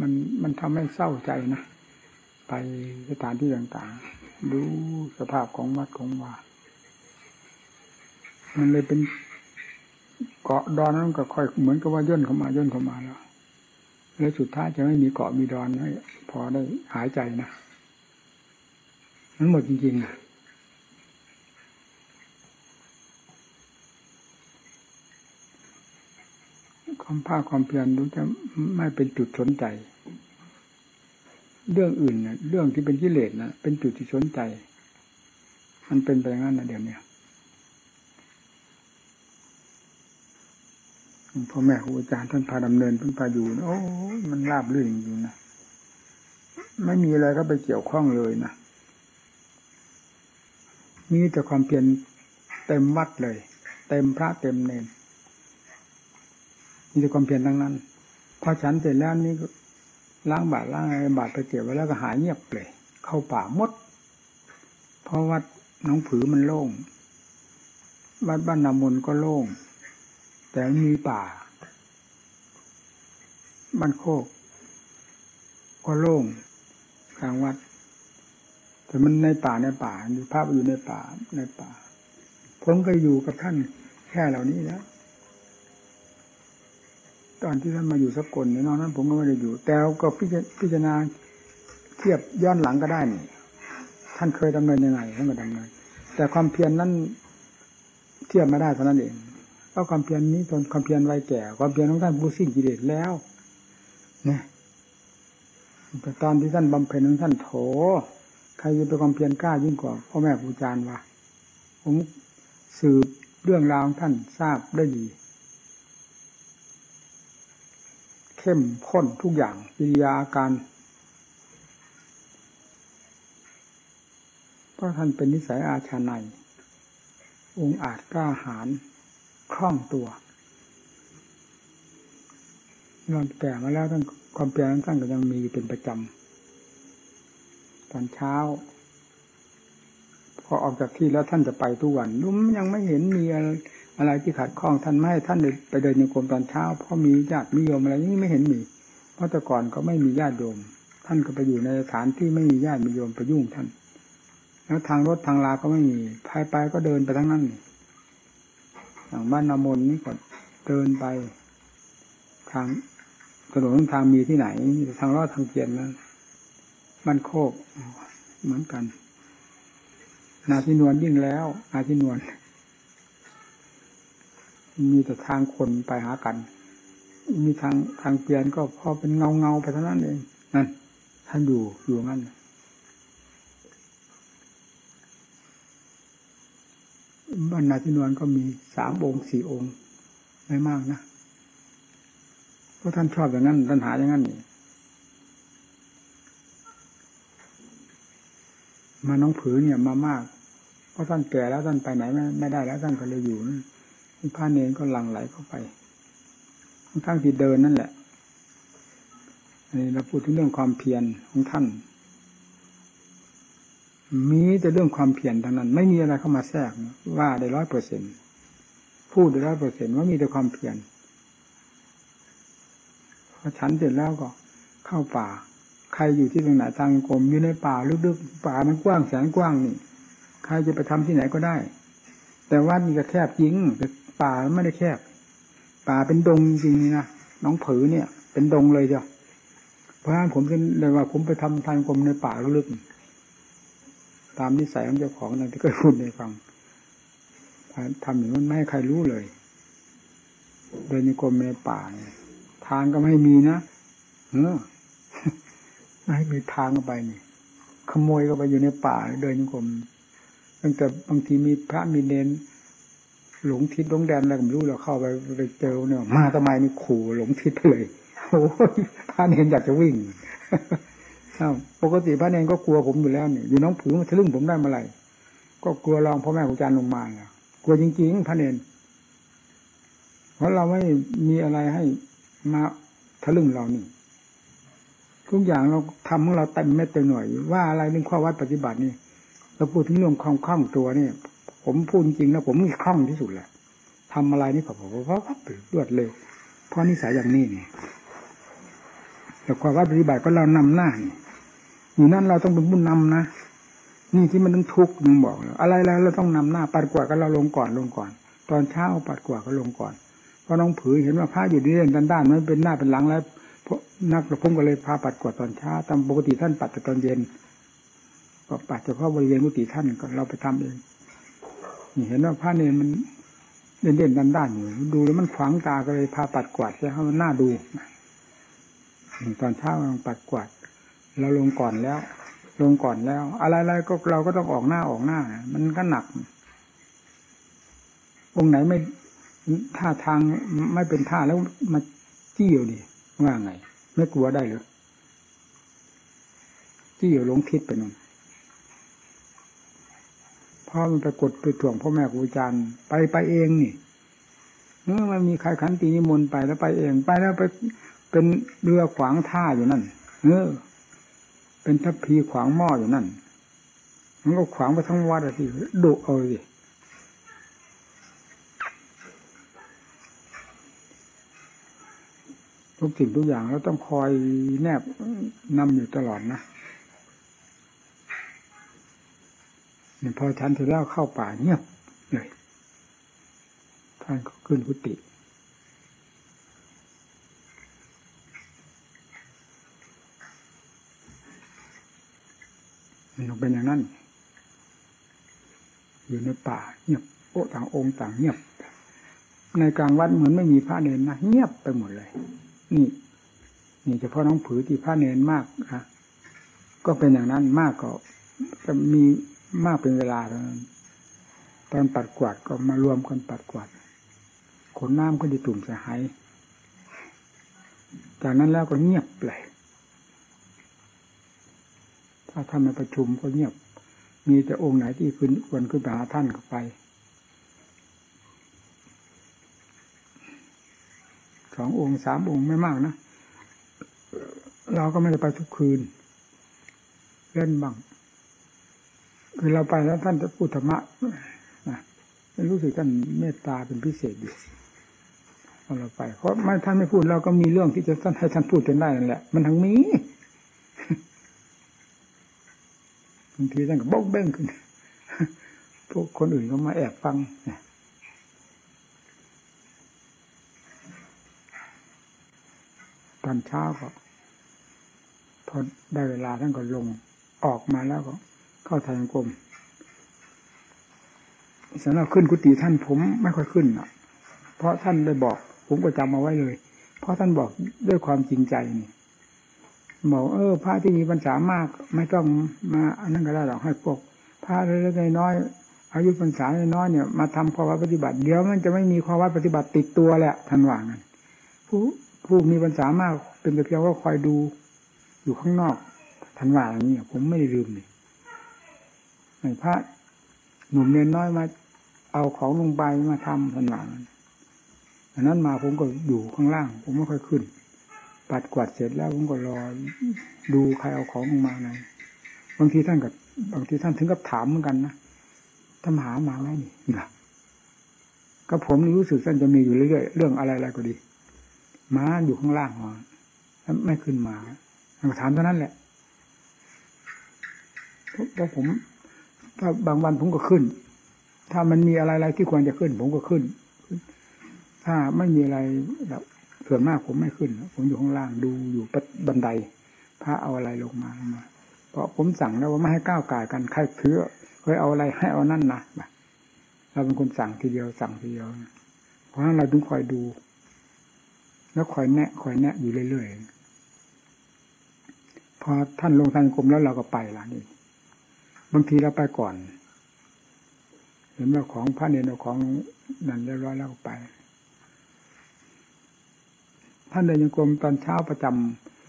มันมันทำให้เศร้าใจนะไปสถานที่ต่างๆ ดูสภาพของวัดของว่ามันเลยเป็นเกาะดอนนั้นก็ค่อยเหมือนกับว่าย่นเข้ามาย่นเข้ามาแล้ว แล้วสุดท้ายจะไม่มีเกาะมีดอนให้พอได้หายใจนะมันหมดจริงๆ ความภาคความเพียรรู้จะไม่เป็นจุดสนใจ เรื่องอื่นนะเรื่องที่เป็นกิเลสนะเป็นจุดที่สนใจ มันเป็นไปงั้นนะเดี๋ยวนี้พ่อแม่ครูอาจารย์ท่านพาดำเนินท่านพาอยู่โอ้มันราบรื่นจริงๆนะไม่มีอะไรก็ไปเกี่ยวข้องเลยนะมีแต่ความเพียรเต็มวัดเลย เต็มพระเต็มเนร มีแต่ความเพียรทั้งนั้น พอฉันเสร็จแล้วนี่ล้างบาตรล้างอะไรบาตรไปเก็บไว้แล้วก็หายเงียบเลย เข้าป่ามด เพราะวัดน้องผือมันโล่ง วัดบ้านนามนก็โล่ง แต่มีป่า บ้านโคก ก็โล่งกลางวัด แต่มันในป่าในป่าอยู่ภาพอยู่ในป่าในป่า ผมก็อยู่กับท่านแค่เหล่านี้แล้ว ตอนที่ท่านมาอยู่สกลเนี่ยนอกนั้น ผมก็ไม่ได้อยู่ แต่ก็พิจารณาเทียบย้อนหลังก็ได้นี่ท่านเคยดำเนินยังไงท่านก็ดำเนินแต่ความเพียรนนั้นเทียบไม่ได้เท่านั้นเองเพราะความเพียรนี้ตนความเพียรวัยแก่ ความเพียรของท่านผู้สิ้นกิเลสแล้วเนี่ยแต่ตอนที่ท่านบำเพ็ญของท่านโถใครจะเป็นความเพียรกล้ายิ่งกว่าพ่อแม่ครูอาจารย์วะผมสืบเรื่องราวของท่านทราบได้ดี เข้มข้นทุกอย่างปิริยาอาการเพราะท่านเป็นนิสัยอาชาในองอาจกล้าหาญคล่องตัวนอนแก่มาแล้วท่านความเปลี่ยนท่านก็ยังมีเป็นประจำตอนเช้า พอออกจากที่แล้วท่านจะไปทุกวันนุ่มยังไม่เห็นมี อะไรที่ขัดข้องท่านไม่ให้ท่านไปเดินโยกรมตอนเช้า เพราะมีญาติมีโยมอะไรนี่ไม่เห็นมี เพราะแต่ก่อนก็ไม่มีญาติโยม ท่านก็ไปอยู่ในสถานที่ไม่มีญาติมีโยมไปยุ่งท่าน แล้วทางรถทางลาก็ไม่มีพายไปก็เดินไปทั้งนั้นอย่างบ้านนามนนี่ก็เดินไป ทางถนนทางมีที่ไหน ทางรอดทางเกียนนั้นบ้านโคกเหมือนกัน นาทินวลยิ่งแล้วนาทินวล มีแต่ทางคนไปหากัน มีทางทางเปลี่ยนก็พอเป็นเงาเงาไปเท่านั้นเองนั่นท่านอยู่อยู่งั้นบ้านนาทินวลก็มีสามองค์สี่องค์ไม่มากนะเพราะท่านชอบอย่างนั้นท่านหาอย่างนั้นนี่มาน้องผือเนี่ยมามาก เพราะท่านแก่แล้วท่านไปไหนไม่ไมได้แล้วท่านก็เลยอยู่ ผ้าเนรก็หลั่งไหลเข้าไปทั้งที่เดินนั่นแหละอันนี้เราพูดถึงเรื่องความเพียรของท่าน มีแต่เรื่องความเพียรทั้งนั้น ไม่มีอะไรเข้ามาแทรกว่าได้ร้อยเปอร์เซ็นพูดได้ร้อยเปอร์เซ็นว่ามีแต่ความเพียรพอฉันเสร็จแล้วก็เข้าป่า ใครอยู่ที่ตรงไหนทางกรมอยู่ในป่าลึกๆป่ามันกว้างแสนกว้างนี่ ใครจะไปทำที่ไหนก็ได้ แต่ว่านี่ก็แคบจริงแต่ ป่าไม่ได้แคบ ป่าเป็นดงจริงๆนะน้องผือเนี่ย เป็นดงเลยจ้ะเพราะฉะนั้นผมเลยว่าผมไปทำทางกรมในป่าลึกๆตามนิสัยของเจ้าของนั่นที่เคยพูดในฟังทำอย่างนั้นไม่ให้ใครรู้เลยเดินในกรมในป่าเนี่ยทางก็ไม่มีนะเออไม่มีทางเข้าไปนี่ ขโมยเข้าไปอยู่ในป่าเดินกรมตั้งแต่บางทีมีพระมีเนน หลงทิศหลงแดนอะไรก็ไม่รู้เราเข้าไปไปเจอเนี่ยมาทำไมนี่ขู่หลงทิศเลยโอ้พระเนนอยากจะวิ่งปกติพระเนนก็กลัวผมอยู่แล้วเนี่ยอยู่น้องผือมาทะลึ่งผมได้เมื่อไหร่ก็กลัวรองพ่อแม่ครูอาจารย์ลงมาเนี่ยกลัวจริงๆพระเนนเพราะเราไม่มีอะไรให้มาทะลึ่งเรานี่ ทุกอย่างเราทำของเราเต็มเม็ดเต็มหน่วย ว่าอะไรเรื่องข้อวัดปฏิบัตินี่เราพูดถึงเรื่องคล่องคล่องตัวนี่ ผมพูดจริงนะผมมีคล่องที่สุดแหละทำอะไรนี่ผมเพราะรวดเร็วเพราะนิสัยอย่างนี้นี่แต่ความว่าปฏิบัติก็เรานำหน้านี่อยู่นั่นเราต้องเป็นผู้นำนะนี่ที่มันต้องทุกข์มึงบอกเลยอะไรแล้วเราต้องนำหน้าปัดกวาดก็เราลงก่อนลงก่อน ตอนเช้าปัดกวาดก็ลงก่อนเพราะน้องผือเห็นว่าพระอยู่ดีเด่นด้านๆมันเป็นหน้าเป็นหลังแล้วพวกนักประพุ่มก็เลยพาปัดกวาดตอนเช้าตามปกติท่านปัดแต่ตอนเย็นก็ปัดเฉพาะบริเวณกุฏิท่านก็เราไปทำเอง เห็นว่าพระเนรมันเด่นเด่นด้านๆอยู่ดูแล้วมันขวางตาก็เลยพาปัดกวาดใช่ไหมมันน่าดูตอนเช้าเราปัดกวาดเราลงก่อนแล้ว ลงก่อนแล้ว อะไรๆก็เราก็ต้องออกหน้าออกหน้า มันก็หนักองค์ไหนไม่ท่าทางไม่เป็นท่าแล้วมาจี้อยู่ดิว่าไง ไม่กลัวได้หรือจี้อยู่ลงทิศไปนู่น พ่อมันไปกดไปถ่วงพ่อแม่ครูอาจารย์ไปไปเองนี่เมื่อมันมีใครขันตีนิมนต์ไปแล้วไปเองไปแล้วไปเป็นเรือขวางท่าอยู่นั่นเออ เป็นทัพพีขวางหม้ออยู่นั่น มันก็ขวางไปทั้งวัดสิดุเอาสิทุกสิ่งทุกอย่างเราต้องคอยแนบนำอยู่ตลอดนะ เนี่ยพอฉันถึงแล้วเข้าป่าเงียบเลยท่านก็ขึ้นกุฏิมันเป็นอย่างนั้นอยู่ในป่าเงียบโอ้ต่างองค์ต่างเงียบ ในกลางวัดเหมือนไม่มีพระเนรนะเงียบไปหมดเลย นี่ นี่เฉพาะน้องผือที่พระเนรมากนะก็เป็นอย่างนั้นมากก็จะมี มากเป็นเวลาเท่านั้นตอนปัดกวาดก็มารวมกันปัดกวาดขนน้ำก็จะตุ่มเสียหายจากนั้นแล้วก็เงียบเลยถ้าท่านมาประชุมก็เงียบ มีแต่องค์ไหนที่ขึ้นควรขึ้นไปหาท่านก็ไป สององค์สามองค์ไม่มากนะ เราก็ไม่ได้ไปทุกคืน เล่นบ้าง คือเราไปแล้วท่านจะพูดธรรมะนะรู้สึกท่านเมตตาเป็นพิเศษอยู่เราไป เพราะไม่ท่านไม่พูดเราก็มีเรื่องที่จะท่านให้ท่านพูดจนได้นั่นแหละ มันทั้งมีบางทีท่านก็บกเบ้งขึ้น พวกคนอื่นก็มาแอบฟังตอนเช้าก็พอได้เวลาท่านก็ลงออกมาแล้วก็ เข้าทางกรมสำหรับขึ้นกุฏิท่านผมไม่ค่อยขึ้นอะ เพราะท่านได้บอก ผมก็จำมาไว้เลย เพราะท่านบอกด้วยความจริงใจนี่บอกเออพระที่มีปัญษามาก ไม่ต้องมาอันนั้นก็ได้หรอกให้พวกพระเล็กๆน้อยอายุพรรษาน้อยเนี่ยมาทำภาวะปฏิบัติ เดี๋ยวมันจะไม่มีภาวะปฏิบัติติดตัวแหละท่านว่างั้นผู้ผู้มีปัญษามากเป็นแต่เพียงว่าคอยดูอยู่ข้างนอกท่านว่าอย่างนี้ผมไม่ได้ลืมเลย ให้พระหนุ่มเนียนน้อยมาเอาของลงไปมาทำท่านว่างั้นอันนั้นมาผมก็อยู่ข้างล่าง ผมไม่ค่อยขึ้น ปัดกวาดเสร็จแล้วผมก็รอดูใครเอาของลงมาไงบางทีท่านกับบางทีท่านถึงกับถามเหมือนกันนะท่าหามาไหมนี่นะก็ผมรู้สึกท่านจะมีอยู่เรื่อยเรื่องอะไรๆก็ดีม้าอยู่ข้างล่างมาไม่ขึ้นมาถามเท่านั้นแหละเพราะผม ถ้าบางวันผมก็ขึ้น ถ้ามันมีอะไรๆที่ควรจะขึ้น ผมก็ขึ้น ถ้าไม่มีอะไรแบบส่วนมากผมไม่ขึ้น ผมอยู่ข้างล่างดูอยู่บันไดพระเอาอะไรลงมาลงมา เพราะผมสั่งแล้วว่าไม่ให้ก้าวไก่กันใครเถื่อเคยเอาอะไรให้เอานั่นนะเราเป็นคนสั่งทีเดียวสั่งทีเดียว เพราะฉะนั้นเราต้องคอยดู แล้วคอยแนะคอยแนะอยู่เรื่อยๆพอท่านลงทางกรมแล้วเราก็ไปละนี่ บางทีเราไปก่อน เห็นว่าของพระเนรของนั่นเรียบร้อยแล้วไป ท่านเดินยังกรมตอนเช้าประจ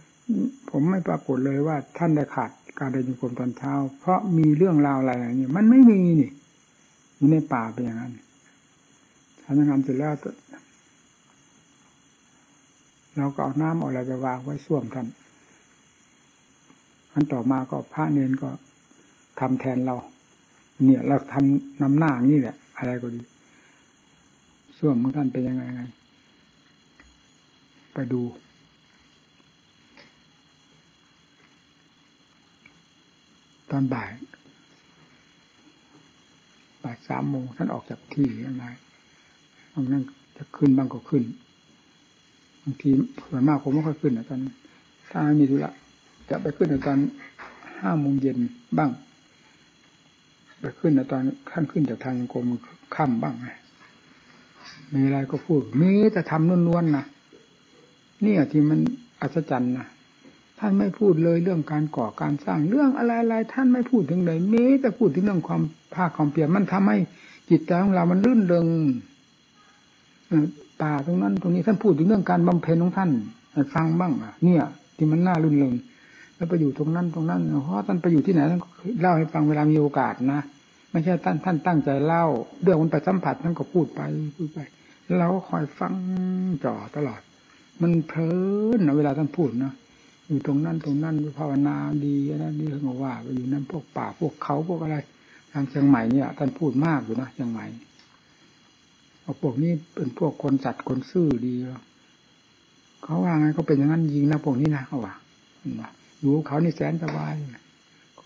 ำผมไม่ปรากฏเลยว่า ท่านได้ขาดการเดินยังกรมตอนเช้า เพราะมีเรื่องราวอะไรอย่างนี้มันไม่มีนี่อยู่ในป่าเป็นอย่างนั้นทำงานเสร็จแล้วเราก็เอาน้ำเอาอะไรไปวางไว้ส้วมท่านอันต่อมาก็พระเนนก็ ทำแทนเรา เนี่ยเราทำนำหน้านี่แหละ อะไรก็ดีส่วนมของท่านเป็นยังไงไปดู ตอนบ่ายบ่ายสามโมงท่านออกจากที่อะไรบางนั้นจะขึ้นบางก็ขึ้นบางทีส่วนมากผมไม่ค่อยขึ้นนะตอนถ้ามีธุระจะไปขึ้นตอนห้าโมงเย็นบ้าง ไปขึ้นตอนขั้นขึ้นจากทางกรมค่ำบ้างมีอะไรก็พูดมีแต่ทำล้วนๆนะนี่ที่มันอัศจรรย์นะท่านไม่พูดเลยเรื่องการก่อการสร้างเรื่องอะไรๆท่านไม่พูดถึงเลยมีแต่พูดถึงเรื่องความภาคความเปลี่ยนมันทำให้จิตใจของเรามันรื่นเริงป่าตรงนั้นตรงนี้ท่านพูดถึงเรื่องการบำเพ็ญของท่านฟังบ้างอะ เนี่ย ที่มันน่ารื่นเริง แล้วไปอยู่ตรงนั้นตรงนั้นเพราะท่านไปอยู่ที่ไหนท่านเล่าให้ฟังเวลามีโอกาสนะไม่ใช่ท่านท่านตั้งใจเล่าเรื่องมันไปสัมผัสท่านก็พูดไปพูดไปเราก็คอยฟังจ่อตลอด มันเพลินนะเวลาท่านพูดนะอยู่ตรงนั้นตรงนั้นภาวนาดีนะนี่เขาบอกว่าไปอยู่นั้นพวกป่าพวกเขาพวกอะไร ทางเชียงใหม่เนี่ยท่านพูดมากอยู่นะเชียงใหม่เอาพวกนี้เป็นพวกคนจัดคนซื่อดีเขาว่าไงก็เป็นอย่างนั้นยิงนะพวกนี้นะเขาว่า อยู่เขานี่แสนสบาย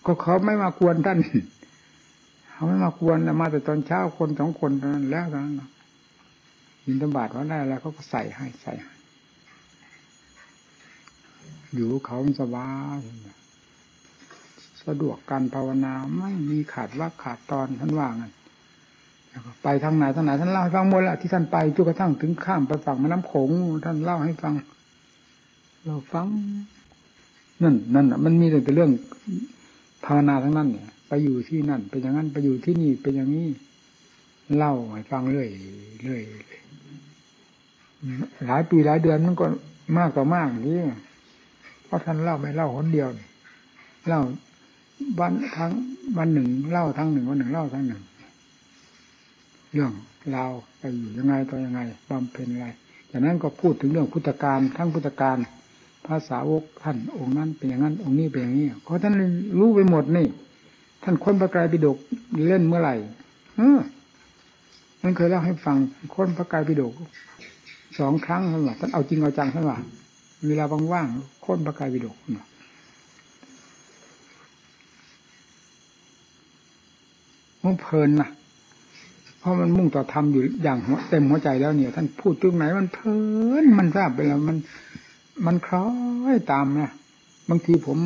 ก็เขาไม่มากวนท่านเขาไม่มากวนมาแต่ตอนเช้าคนสองคนเท่านั้นแล้วนั้นยินตบาทว่าได้แล้วเขาก็ใส่ให้ใส่อยู่เขาสบายสะดวกการภาวนาไม่มีขาดว่าขาดตอนท่านว่างันไปทางไหนทางไหนท่านเล่าให้ฟังหมดแหละที่ท่านไปจนกระทั่งถึงข้ามไปฝั่งแม่น้ำโขงท่านเล่าให้ฟัง เราฟัง นั่นนั่นมันมีแต่เรื่องภาวนาทั้งนั้นเนี่ย ไปอยู่ที่นั่น เป็นอย่างนั้นไปอยู่ที่นี่เป็นอย่างนี้เล่าให้ฟังเรื่อยเรื่อยหลายปีหลายเดือนมันก็มากต่อมากนี่เพราะท่านเล่าไม่เล่าคนเดียวเล่าวันทั้งวันหนึ่งเล่าทั้งหนึ่งวันหนึ่งเล่าทั้งหนึ่ง เรื่องเราไปอยู่ยังไงต่อยังไงบำเพ็ญอะไรจากนั้นก็พูดถึงเรื่องพุทธการทั้งพุทธการ ภาษาวกท่านองค์นั้นเป็นอย่างนั้น องค์นี้เป็นอย่างนี้เพราะท่านรู้ไปหมดนี่ ท่านค้นพระกายปิฎกเล่นเมื่อไหร่เออมันเคยเล่าให้ฟังค้นพระกายปิฎกสองครั้งท่านว่าท่านเอาจริงเอาจังท่านว่าเวลาว่างๆค้นพระกายปิฎกมันเพลินนะเพราะมันมุ่งต่อทำอยู่อย่างเต็มหัวใจแล้วเนี่ย ท่านพูดตรงไหนมันเพลินมันทราบไปแล้วมัน มันคล้อยตามนะบางทีผม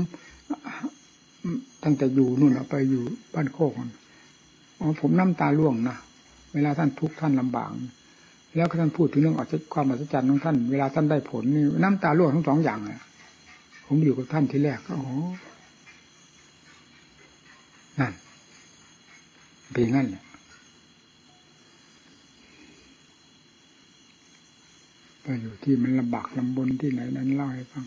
ตั้งแต่อยู่นู่นไปอยู่บ้านโคกผมน้ำตาล่วงนะเวลาท่านทุกข์ท่านลำบากแล้วท่านพูดถึงเรื่องอัศความอัศจรรย์ของท่านเวลาท่านได้ผลนี่น้ำตาล่วงทั้งสองอย่างเลยผมอยู่กับท่านทีแรกก็โอ้นั่นเป็นงั้นแหละ ไปอยู่ที่มันลำบากลำบนที่ไหนนั้นเล่าให้ฟัง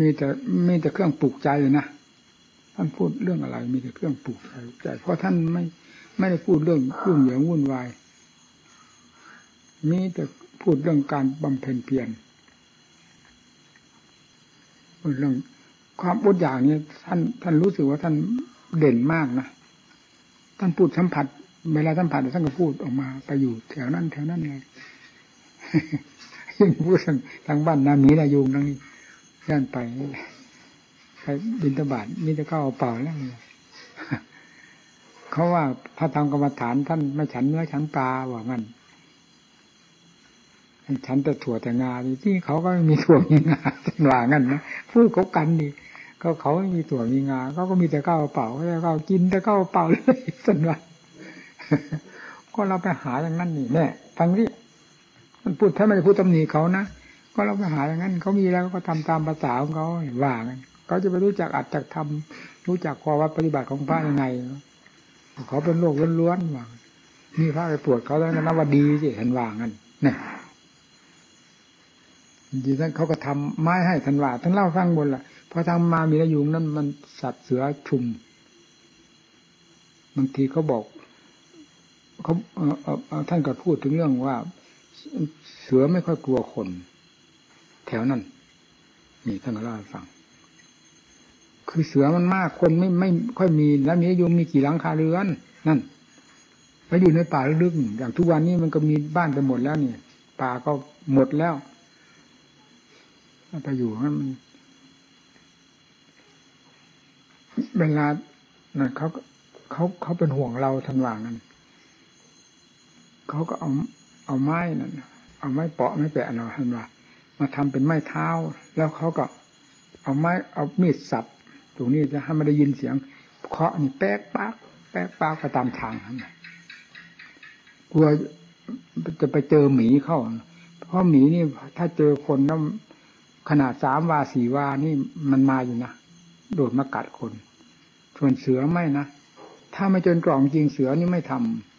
มีแต่มีแต่เครื่องปลูกใจเลยนะท่านพูดเรื่องอะไร มีแต่เครื่องปลูกใจใจเพราะท่านไม่ไม่ได้พูดเรื่องรุ่งเหยิงวุ่นวายมีแต่พูดเรื่องการบำเพ็ญเพียรเรื่องความอดอยากนี้ท่านท่านรู้สึกว่าท่านเด่นมากนะท่านพูดสัมผัส เวลาสัมผัสท่านก็พูดออกมาไปอยู่แถวนั้นแถวนั้นเลยยิ่งพูดทางบ้านนามีนายุงนั่งย่านไปไปบินตบาทมีแต่เข้าเปล่าแล้วเขาว่าพระธรรมกรรมฐานท่านไม่ฉันเนื้อฉันปลาว่างั้นฉันแต่ถั่วแต่งาที่เขาก็ไม่มีถั่วมีงาท่านว่างั้นนะพูดเขากันดีก็เขาไม่มีถั่วมีงาเขาก็มีแต่ข้าวเปล่าแต่ข้าวกินแต่ข้าวเปล่าเลยสันว่า ก็เราไปหาอย่างนั้นนี่แน่ฟังดิมันพูดถ้าไม่ได้พูดตำหนิเขานะก็เราไปหาอย่างนั้นเขามีแล้วก็ทำตามภาษาของเขาว่ากันเขาจะไปรู้จักอัดจักทำรู้จักความวัดปฏิบัติของพระยังไงเขาเป็นโรคล้วนๆว่ามีพระไปปวดเขาแล้วนับว่าดีสิท่านว่างั้นเนี่ยจริงๆเขาก็ทำไม้ให้ท่านว่าท่านเล่าฟังบนละพอทามามีระยุงนั้นมันสัตว์เสือชุมบางทีเขาบอก เขาท่านก็พูดถึงเรื่องว่า เสือไม่ค่อยกลัวคน แถวนั้นนี่ท่านก็เล่าให้ฟัง คือเสือมันมากคนไม่ไม่ค่อยมีแล้วมียุงมีกี่หลังคาเรือนนั่นไปอยู่ในป่าลึกๆอย่างทุกวันนี้มันก็มีบ้านไปหมดแล้วเนี่ยป่าก็หมดแล้วไปอยู่นั้นมันเวลานั่นเขาเขาเขาเป็นห่วงเราทันว่างนั้น เขาก็เอาเอาไม้นั่นเอาไม้เปาะไม้แปะเราทันว่ามาทำเป็นไม้เท้า แล้วเขาก็เอาไม้เอามีดสับตรงนี้จะให้ไม่ได้ยินเสียง เคาะนี่แป๊กปักแป๊กปักไปตามทางนั้นกลัวจะไปเจอหมีเข้า เพราะหมีนี่ถ้าเจอคนแล้วขนาดสามวาสี่วานี่มันมาอยู่นะโดดมากัดคน ส่วนเสือไม่นะ ถ้าไม่จนกล่องจริงเสือนี่ไม่ทำ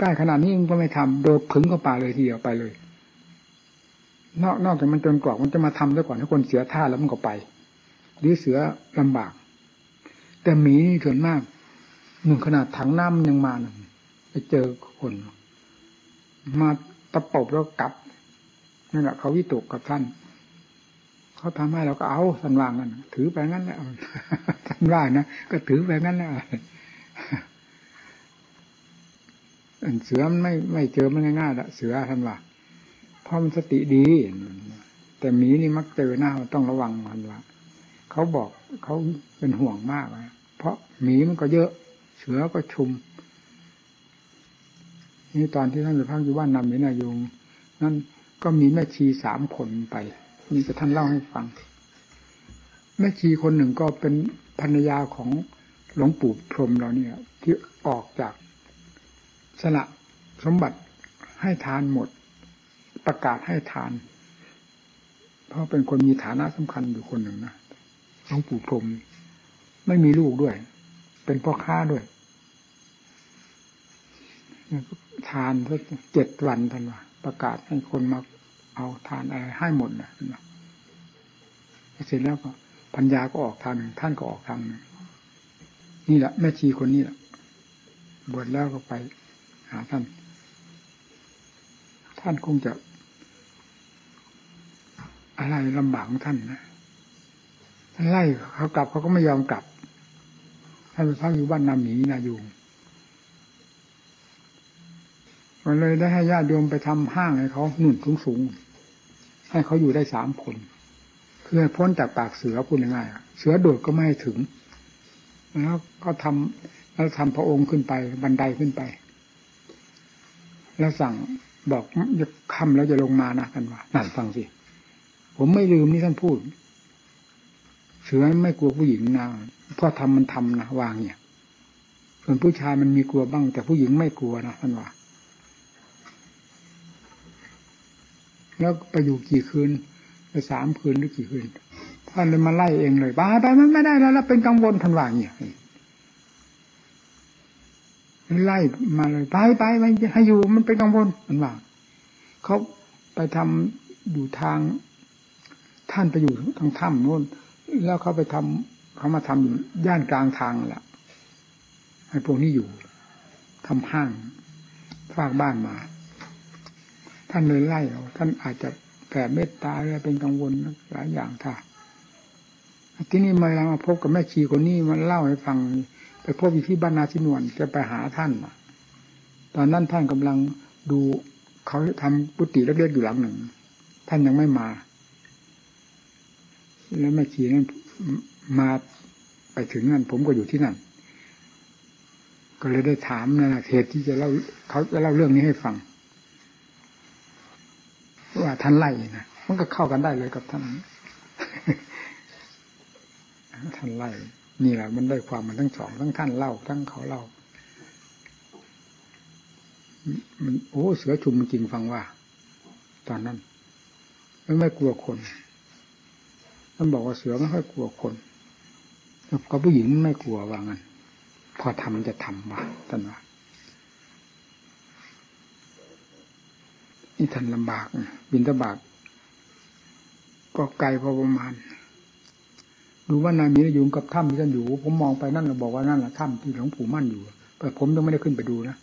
ใกล้ขนาดนี้มันก็ไม่ทำโดดขึงเข้าป่าเลยทีเดียวไปเลย นอกนอกจากมันจนกรอกมันจะมาทำซะก่อนให้คนเสียท่าแล้วมันก็ไป หรือเสือลำบาก แต่หมีนี่ส่วนมากหนึ่งขนาดถังน้ำยังมาหนึ่งไปเจอคน มาตะปบแล้วกลับนั่นแหละเขาวิตกกับท่านเขาทำให้เราก็เอาสันวางกันถือไปงั้นแหละสันว่านะก็ถือไปงั้นแหละ เสือมันไม่ไม่เจอมันง่ายๆละเสือท่านว่าเพราะมันสติดี แต่หมีนี่มักเจอหน้าต้องระวังมันว่าเขาบอกเขาเป็นห่วงมากเพราะหมีมันก็เยอะ เสือก็ชุม นี่ตอนที่ท่านไปพักอยู่บ้านนำนี่นายุงนั่นก็มีแม่ชีสามคนไปนี่จะท่านเล่าให้ฟัง แม่ชีคนหนึ่งก็เป็นภรรยาของหลวงปู่พรมเราเนี่ย ที่ออกจาก สละสมบัติให้ทานหมด ประกาศให้ทาน เพราะเป็นคนมีฐานะสำคัญอยู่คนหนึ่งนะหลวงปู่พรมไม่มีลูกด้วย เป็นพ่อค้าด้วยทานสักเจ็ดวันท่านว่าประกาศให้คนมาเอาทานอะไรให้หมดนะเสร็จแล้วก็พัญญาก็ออกทางหนึ่งท่านก็ออกทางหนึ่งนี่แหละแม่ชีคนนี้แหละบวชแล้วก็ไป ท่าน ท่านคงจะ อะไรลำบากของท่านนะท่านไล่เขากลับเขาก็ไม่ยอมกลับ ท่านไปพักอยู่บ้านนาหมีนายูงก็เลยได้ให้ญาติโยมไปทำห้างให้เขาหนุนสูงสูงให้เขาอยู่ได้สามคนคือให้พ้นจากปากเสือพูดง่ายๆเสือโดดก็ไม่ให้ถึงแล้วก็ทำแล้วทำพระองค์ขึ้นไปบันไดขึ้นไป แล้วสั่งบอกจะคำแล้วจะลงมานะกันว่านั่นฟังสิ ผมไม่ลืมนี่ท่านพูด เสือไม่กลัวผู้หญิงนะเพราะทำมันทำนะวางเนี่ย ส่วนผู้ชายมันมีกลัวบ้าง แต่ผู้หญิงไม่กลัวนะท่านว่า แล้วไปอยู่กี่คืนไปสามคืนหรือกี่คืนท่านเลยมาไล่เองเลยไปไปมันไม่ได้แล้วแล้วเป็นกังวลทันว่าเนี่ย ไล่มาเลยไปไปมันให้อยู่มันเป็นกังวลทันว่าเขาไปทำอยู่ทาง ท่านไปอยู่ทางถ้ำโน้นแล้วเขาไปทำเขามาทำอยู่ย่านกลางทางแหละให้พวกนี้อยู่ทำห้างฝากบ้านมา ท่านเลยไล่เอาท่านอาจจะแผ่เมตตาอะไรเป็นกังวลหลายอย่างท่าที่นี่มาเรามาพบกับแม่ชีคนนี้มาเล่าให้ฟัง พบอยู่ที่บ้านนาชินวนจะไปหาท่านตอนนั้นท่านกำลังดูเขาทำกุฏิเล็กๆอยู่หลังหนึ่ง ท่านยังไม่มา แล้วแม่ชีนั้นมาไปถึงนั่นผมก็อยู่ที่นั่น ก็เลยได้ถามนะเหตุที่จะเล่าเขาจะเล่าเรื่องนี้ให้ฟัง ว่าท่านไล่นะมันก็เข้ากันได้เลยกับท่านท่านไล่ นี่แหละมันได้ความมันทั้งสองทั้งท่านเล่าทั้งเขาเล่า มันโอ้เสือชุมจริงฟังว่า ตอนนั้นมันไม่กลัวคนมันบอกว่าเสือไม่ค่อยกลัวคนก็ผู้หญิงไม่กลัวว่างั้นพอทำจะทำว่าท่านว่านี่ท่านลำบากบินตบากก็ไกลพอประมาณ ดูว่านายมีอยู่กับถ้ำที่ท่านอยู่ ผมมองไปนั่นเราบอกว่านั่นแหละถ้ำที่หลวงปู่มั่นอยู่แต่ผมยังไม่ได้ขึ้นไปดูนะ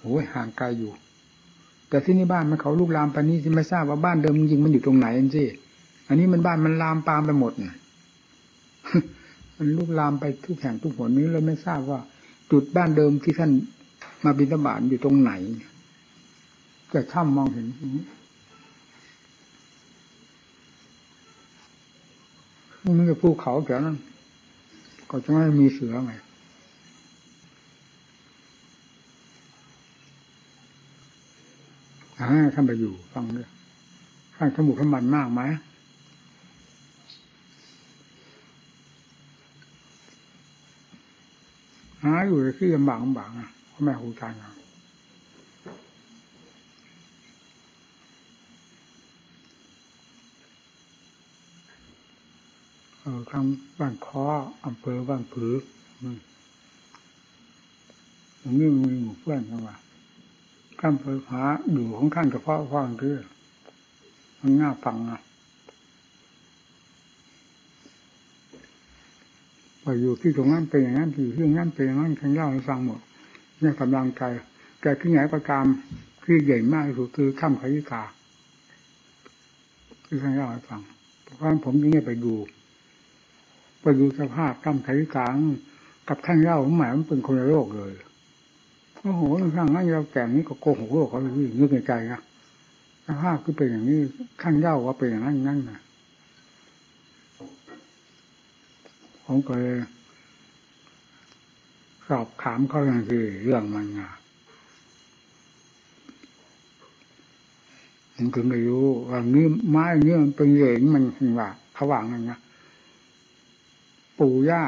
โอ้ยห่างไกลอยู่ แต่ที่นี่บ้านมันเขาลูกลามไปนี่ที่ไม่ทราบว่าบ้านเดิมจริงมันอยู่ตรงไหนสิอันนี้มันบ้านมันลามปามไปหมดมันลูกลามไปทุกแห่งทุกหนนี้เลยไม่ทราบว่า จุดบ้านเดิมที่ท่านมาบินตบาตอยู่ตรงไหนแต่ถ้ำมองเห็น มันจะภูเขาแถวนั้น ก็จะไม่มีเสือไงให้ท่านไปอยู่ฟังด้วยท่านสมุขสมันมากไหมหาอยู่ที่ลำบากลำบากอะพ่อแม่ครูอาจารย์ เออข้างบ้านคออำเภอบ้านผือผมนี่มีหมู่เพื่อนกันว่าข้ามเผยหาอยู่ของข้างเฉพาะฟังคือมันง่าฟังอะว่าอยู่ที่ตรงนั้นเป็นอย่างนั้นอยู่ที่ตรงนั้นเป็นอย่างนั้นทั้งเล่าให้ฟังหมดเนี่ยกำลังใจแต่ที่ไหนประการที่ใหญ่มากที่สุดคือข้ามขยิกาที่ทั้งเล่าให้ฟังเพราะฉะนั้นผมยังไม่ไปดู ไปดูสภาพข้ามขยิกากับข้างเล่าหมายมันเป็นคนละโลกเลยโอ้โหข้างนั้นเราแก่งนี้ก็โกหกโลกเขาเลยนึกในใจนะสภาพคือเป็นอย่างนี้ข้างเล่าว่าเป็นอย่างนั้นนั่นนะผมก็เลยสอบถามเขาอย่างที่เรื่องมันไงผมคือไม่รู้ว่านี้ไม้เนี้ยมันเป็นเหลงมันถึงว่าเขาวางนั่นนะ ปู่ย่า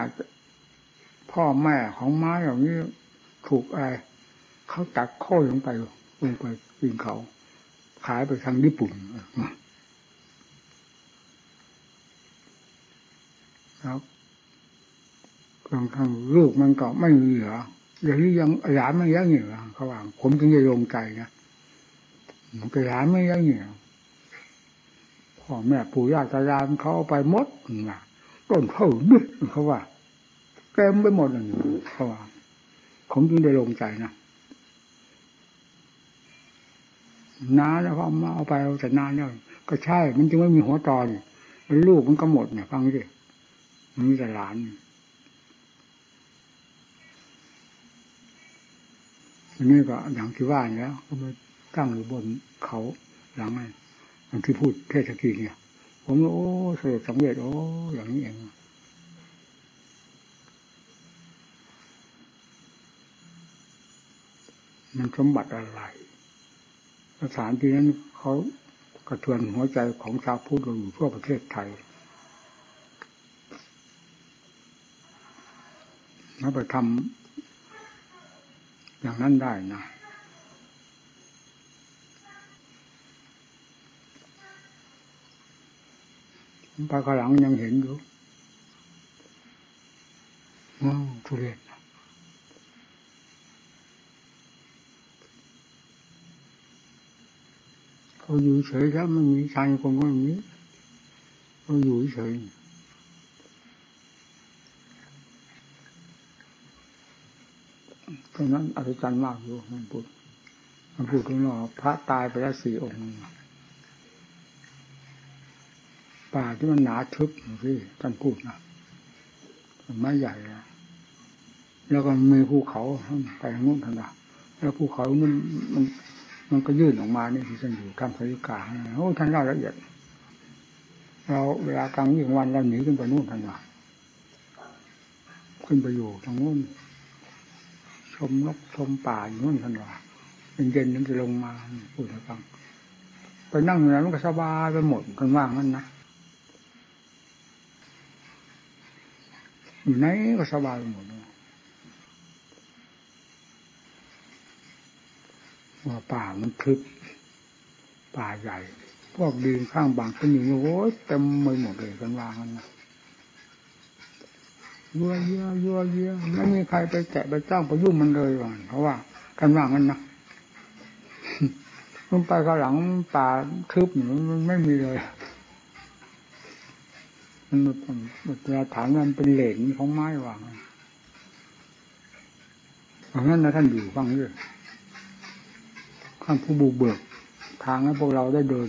พ่อแม่ของไม้อย่างนี้ถูกไรเขาตัดข้อลงไปลงไปปีนเขา ขายไปทางญี่ปุ่นครับบางครั้งลูกมันก็ไม่เหลืออย่างนี้ยังหลานไม่ยังเหลือเขาว่าผมจึงจะลงใจนะมันก็หลานไม่ยังเหลือพ่อแม่ปู่ย่าตายายเขาเอาไปหมดนะ ต้นเท่าดึกเขาว่าเต็มไปหมดเลยเขาว่าผมจึงได้ลงใจนะนานแล้วก็มาเอาไปเอาแต่นานแล้วก็ใช่ มันจึงไม่มีหัวตอนลูกมันก็หมดเนี่ยฟังสิมันมีแต่หลานอันนี้ก็อย่างที่ว่าแล้วก็มาตั้งอยู่บนเขาหลังนั้นอันที่พูดเทศกีเนี่ย ผมโอ้สรุปสำเร็จโอ้อย่างนี้เองมันสมบัติอะไร สถานที่นั้นเขากระเทือนหัวใจของชาวพุทธอยู่ทั่วประเทศไทยแล้วไปทำอย่างนั้นได้นะ ไปข้างหลังยังเห็นอยู่ว้าวทุเรศเขาอยู่เฉยแล้วไม่มีชายคนก็ไม่มีเขาอยู่เฉยเพราะนั้นอัศจรรย์มากอยู่มันพูดมันพูดถึงว่าพระตายไปแล้วสี่องค์ ป่าที่มันหนาทึบที่ท่านพูดนะไม้ใหญ่แล้วก็มีภูเขาไปทางนู้นทางนั้นแล้วภูเขามันมัน มันก็ยื่นออกมาเนี่ยที่ท่านอยู่ทำสริกาโอ้ท่านเล่าละเอียด เราเวลากลางวี่วันเราหนีขึ้นไปนู่นท่านว่าขึ้นไปอยู่ทางนู้นชมนกชมป่าอยู่นู่นท่านว่าเป็นเย็นนั้นจะลงมาพูดให้ฟังไปนั่งอยู่นั้นมันก็สบายไปหมดกันว่างนั่นนะ อยู่ไหนก็สบายไปหมดว่าป่ามันทึบป่าใหญ่ พวกดินข้างบางก็มีโอ้ยเต็มไปหมดเลยกันวางกันนะยัวเยี่ยยัวเยี่ยไม่มีใครไปแกะไปจ้างไปยุ่งมันเลยว่ะเพราะว่ากันว่างกันนะมันไปข้างหลังป่าทึบมันไม่มีเลย มันมันเวลาถามมันเป็นเหล็กของไม้วางเพราะงั้นนะท่านอยู่ฟังด้วยท่านผู้บุกเบิก ทางให้พวกเราได้เดิน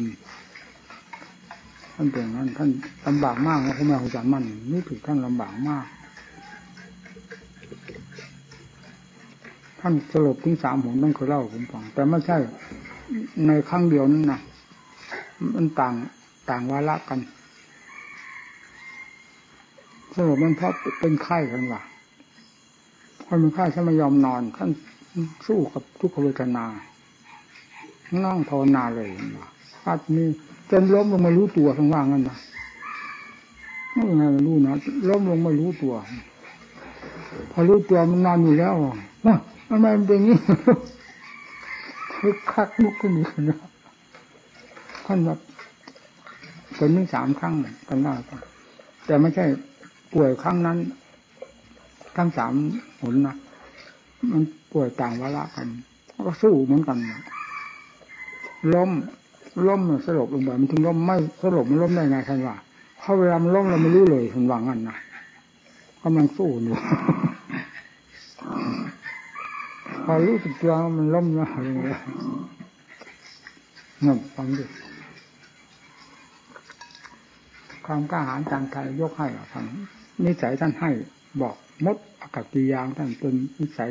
ท่านเป็นนั้นท่านลำบากมากนะคุณแม่คุณจันมันนี่ถือท่านลำบากมาก ท่านสลบถึงสามผมต้องเคยเล่าผมฟังแต่ไม่ใช่ในครั้งเดียวนั้นนะมันต่างต่างวาระกัน สรุปมันเพราะเป็นไข้กันว่ะพอเป็นไข้ฉันไม่ยอมนอนท่านสู้กับทุกขเวทนา นั่งภาวนาเลยว่ะพัดนี้จนล้มลงมารู้ตัวข้งล่างนั่นนะไม่ยังไงรู้นะล้มลงม่รู้ตัว พอรู้ตัวมันนอนอยู่แล้วว่าทำไมมันเป็นอย่างนี้คึกคักลุกขึ้นอีกนะท่านแบบเป็นถึงสามครั้งกันได้แต่ไม่ใช่ ป่วยครั้งนั้น ทั้งสามหนนะมันป่วยต่างวาระกันก็สู้เหมือนกันล้มล้มสลบลงไปมันถึงล้มไม่สลบมันล้มได้ไงท่านว่าเขาเวลามันล้มเราไม่รู้เลยท่านว่างั้นนะกำลังสู้อยู่พอรู้สึกตัวมันล้มแล้วอะไรเงี้ยนั่นฟังดิความกล้าหาญจางใจยกให้ฟัง นิสัยท่านให้บอกมดอากาศกิยางท่านเป็นนิสัย